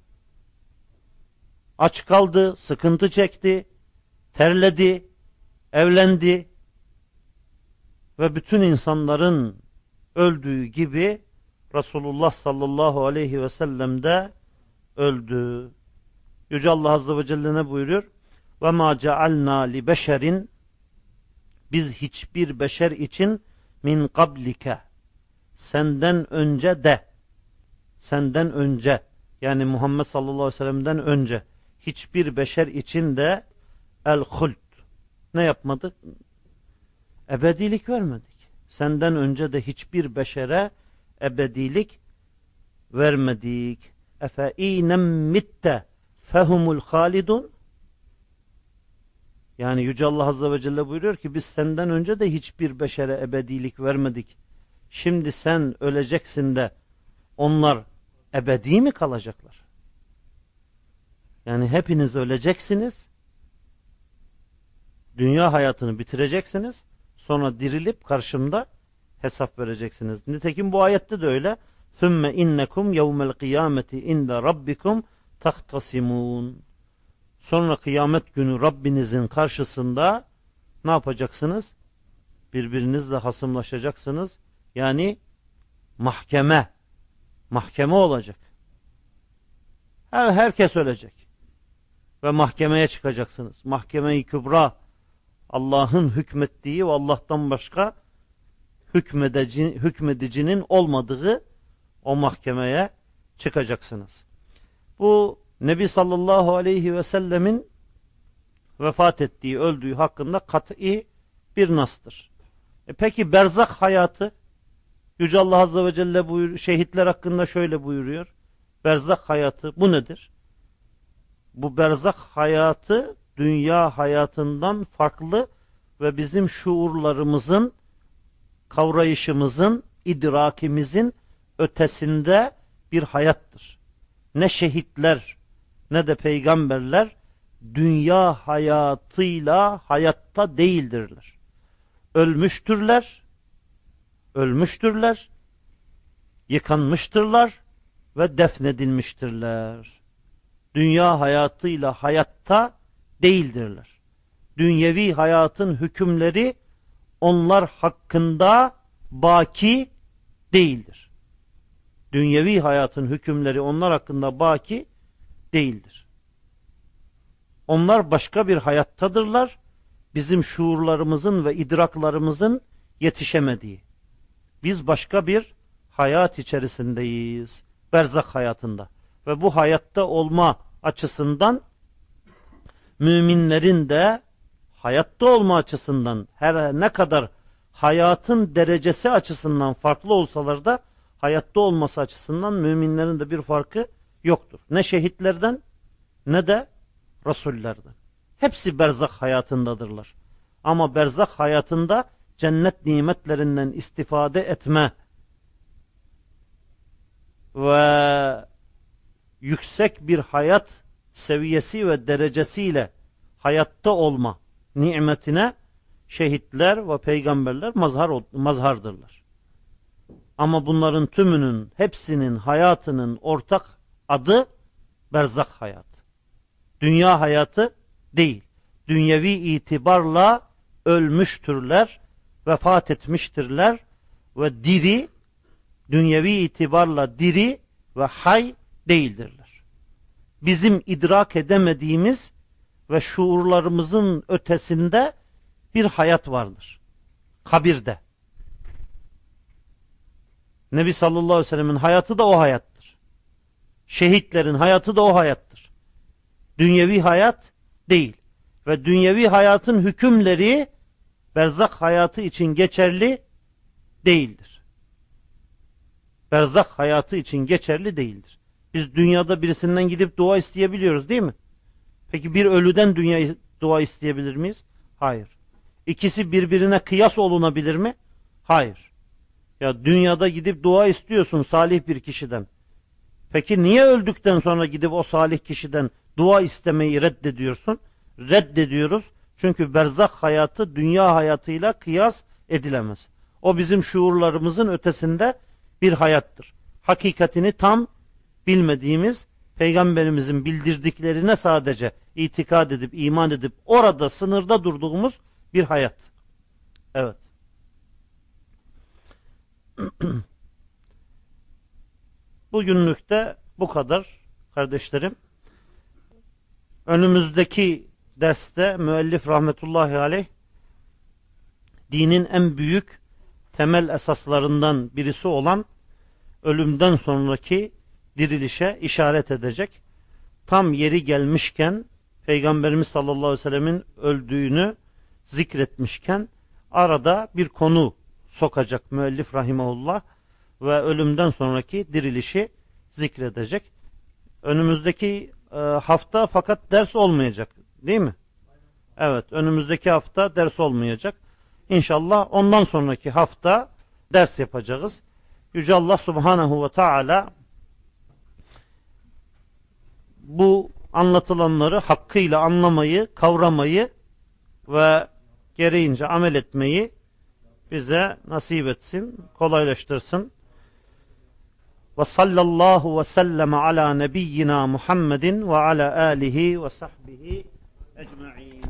Aç kaldı, sıkıntı çekti, terledi, evlendi. Ve bütün insanların öldüğü gibi Resulullah sallallahu aleyhi ve sellem de öldü. Yüce Allah Azze ve Celle ne buyuruyor? Ve ma cealna beşerin biz hiçbir beşer için min kablike senden önce de senden önce yani Muhammed sallallahu aleyhi ve sellem'den önce hiçbir beşer için de el hult ne yapmadık? Ebedilik vermedik. Senden önce de hiçbir beşere ebedilik vermedik. Efe inem mitte fehumul halidun yani Yüce Allah Azze ve Celle buyuruyor ki biz senden önce de hiçbir beşere ebedilik vermedik. Şimdi sen öleceksin de onlar ebedi mi kalacaklar? Yani hepiniz öleceksiniz. Dünya hayatını bitireceksiniz. Sonra dirilip karşımda hesap vereceksiniz. Nitekim bu ayette de öyle. ثُمَّ اِنَّكُمْ يَوْمَ الْقِيَامَةِ اِنْدَ رَبِّكُمْ tahtasimun sonra kıyamet günü Rabbinizin karşısında ne yapacaksınız? Birbirinizle hasımlaşacaksınız. Yani mahkeme mahkeme olacak. Her herkes ölecek. Ve mahkemeye çıkacaksınız. Mahkeme-i Kübra Allah'ın hükmettiği ve Allah'tan başka hükmedici, hükmedicinin olmadığı o mahkemeye çıkacaksınız. Bu Nebi sallallahu aleyhi ve sellemin vefat ettiği, öldüğü hakkında kat'i bir nastır. E peki berzak hayatı Yüce Allah Azze ve Celle buyur, şehitler hakkında şöyle buyuruyor. Berzak hayatı bu nedir? Bu berzak hayatı dünya hayatından farklı ve bizim şuurlarımızın, kavrayışımızın, idrakimizin ötesinde bir hayattır. Ne şehitler ne de peygamberler dünya hayatıyla hayatta değildirler. Ölmüştürler, ölmüştürler, yıkanmıştırlar ve defnedilmiştirler. Dünya hayatıyla hayatta değildirler. Dünyevi hayatın hükümleri onlar hakkında baki değildir. Dünyevi hayatın hükümleri onlar hakkında baki değildir. Onlar başka bir hayattadırlar. Bizim şuurlarımızın ve idraklarımızın yetişemediği. Biz başka bir hayat içerisindeyiz. Berzak hayatında. Ve bu hayatta olma açısından müminlerin de hayatta olma açısından her ne kadar hayatın derecesi açısından farklı olsalar da hayatta olması açısından müminlerin de bir farkı yoktur. Ne şehitlerden ne de rasullerden. Hepsi berzak hayatındadırlar. Ama berzak hayatında cennet nimetlerinden istifade etme ve yüksek bir hayat seviyesi ve derecesiyle hayatta olma nimetine şehitler ve peygamberler mazhar, mazhardırlar. Ama bunların tümünün, hepsinin hayatının ortak adı berzak hayat. Dünya hayatı değil. Dünyevi itibarla ölmüştürler, vefat etmiştirler ve diri, dünyevi itibarla diri ve hay değildirler. Bizim idrak edemediğimiz ve şuurlarımızın ötesinde bir hayat vardır. Kabirde. Nebi sallallahu aleyhi ve sellemin hayatı da o hayattır. Şehitlerin hayatı da o hayattır. Dünyevi hayat değil. Ve dünyevi hayatın hükümleri berzak hayatı için geçerli değildir. Berzak hayatı için geçerli değildir. Biz dünyada birisinden gidip dua isteyebiliyoruz değil mi? Peki bir ölüden dünya dua isteyebilir miyiz? Hayır. İkisi birbirine kıyas olunabilir mi? Hayır. Ya dünyada gidip dua istiyorsun salih bir kişiden. Peki niye öldükten sonra gidip o salih kişiden dua istemeyi reddediyorsun? Reddediyoruz. Çünkü berzak hayatı dünya hayatıyla kıyas edilemez. O bizim şuurlarımızın ötesinde bir hayattır. Hakikatini tam bilmediğimiz peygamberimizin bildirdiklerine sadece itikad edip iman edip orada sınırda durduğumuz bir hayat. Evet. Bugünlük de bu kadar kardeşlerim. Önümüzdeki derste müellif rahmetullahi aleyh dinin en büyük temel esaslarından birisi olan ölümden sonraki dirilişe işaret edecek. Tam yeri gelmişken Peygamberimiz sallallahu aleyhi ve sellemin öldüğünü zikretmişken arada bir konu sokacak müellif rahimahullah ve ölümden sonraki dirilişi zikredecek. Önümüzdeki e, hafta fakat ders olmayacak değil mi? Evet önümüzdeki hafta ders olmayacak. İnşallah ondan sonraki hafta ders yapacağız. Yüce Allah subhanahu ve taala bu anlatılanları hakkıyla anlamayı, kavramayı ve gereğince amel etmeyi bize nasip etsin, kolaylaştırsın. Ve sallallahu ve sellem ala nebiyyina Muhammedin ve ala alihi ve sahbihi ecma'in.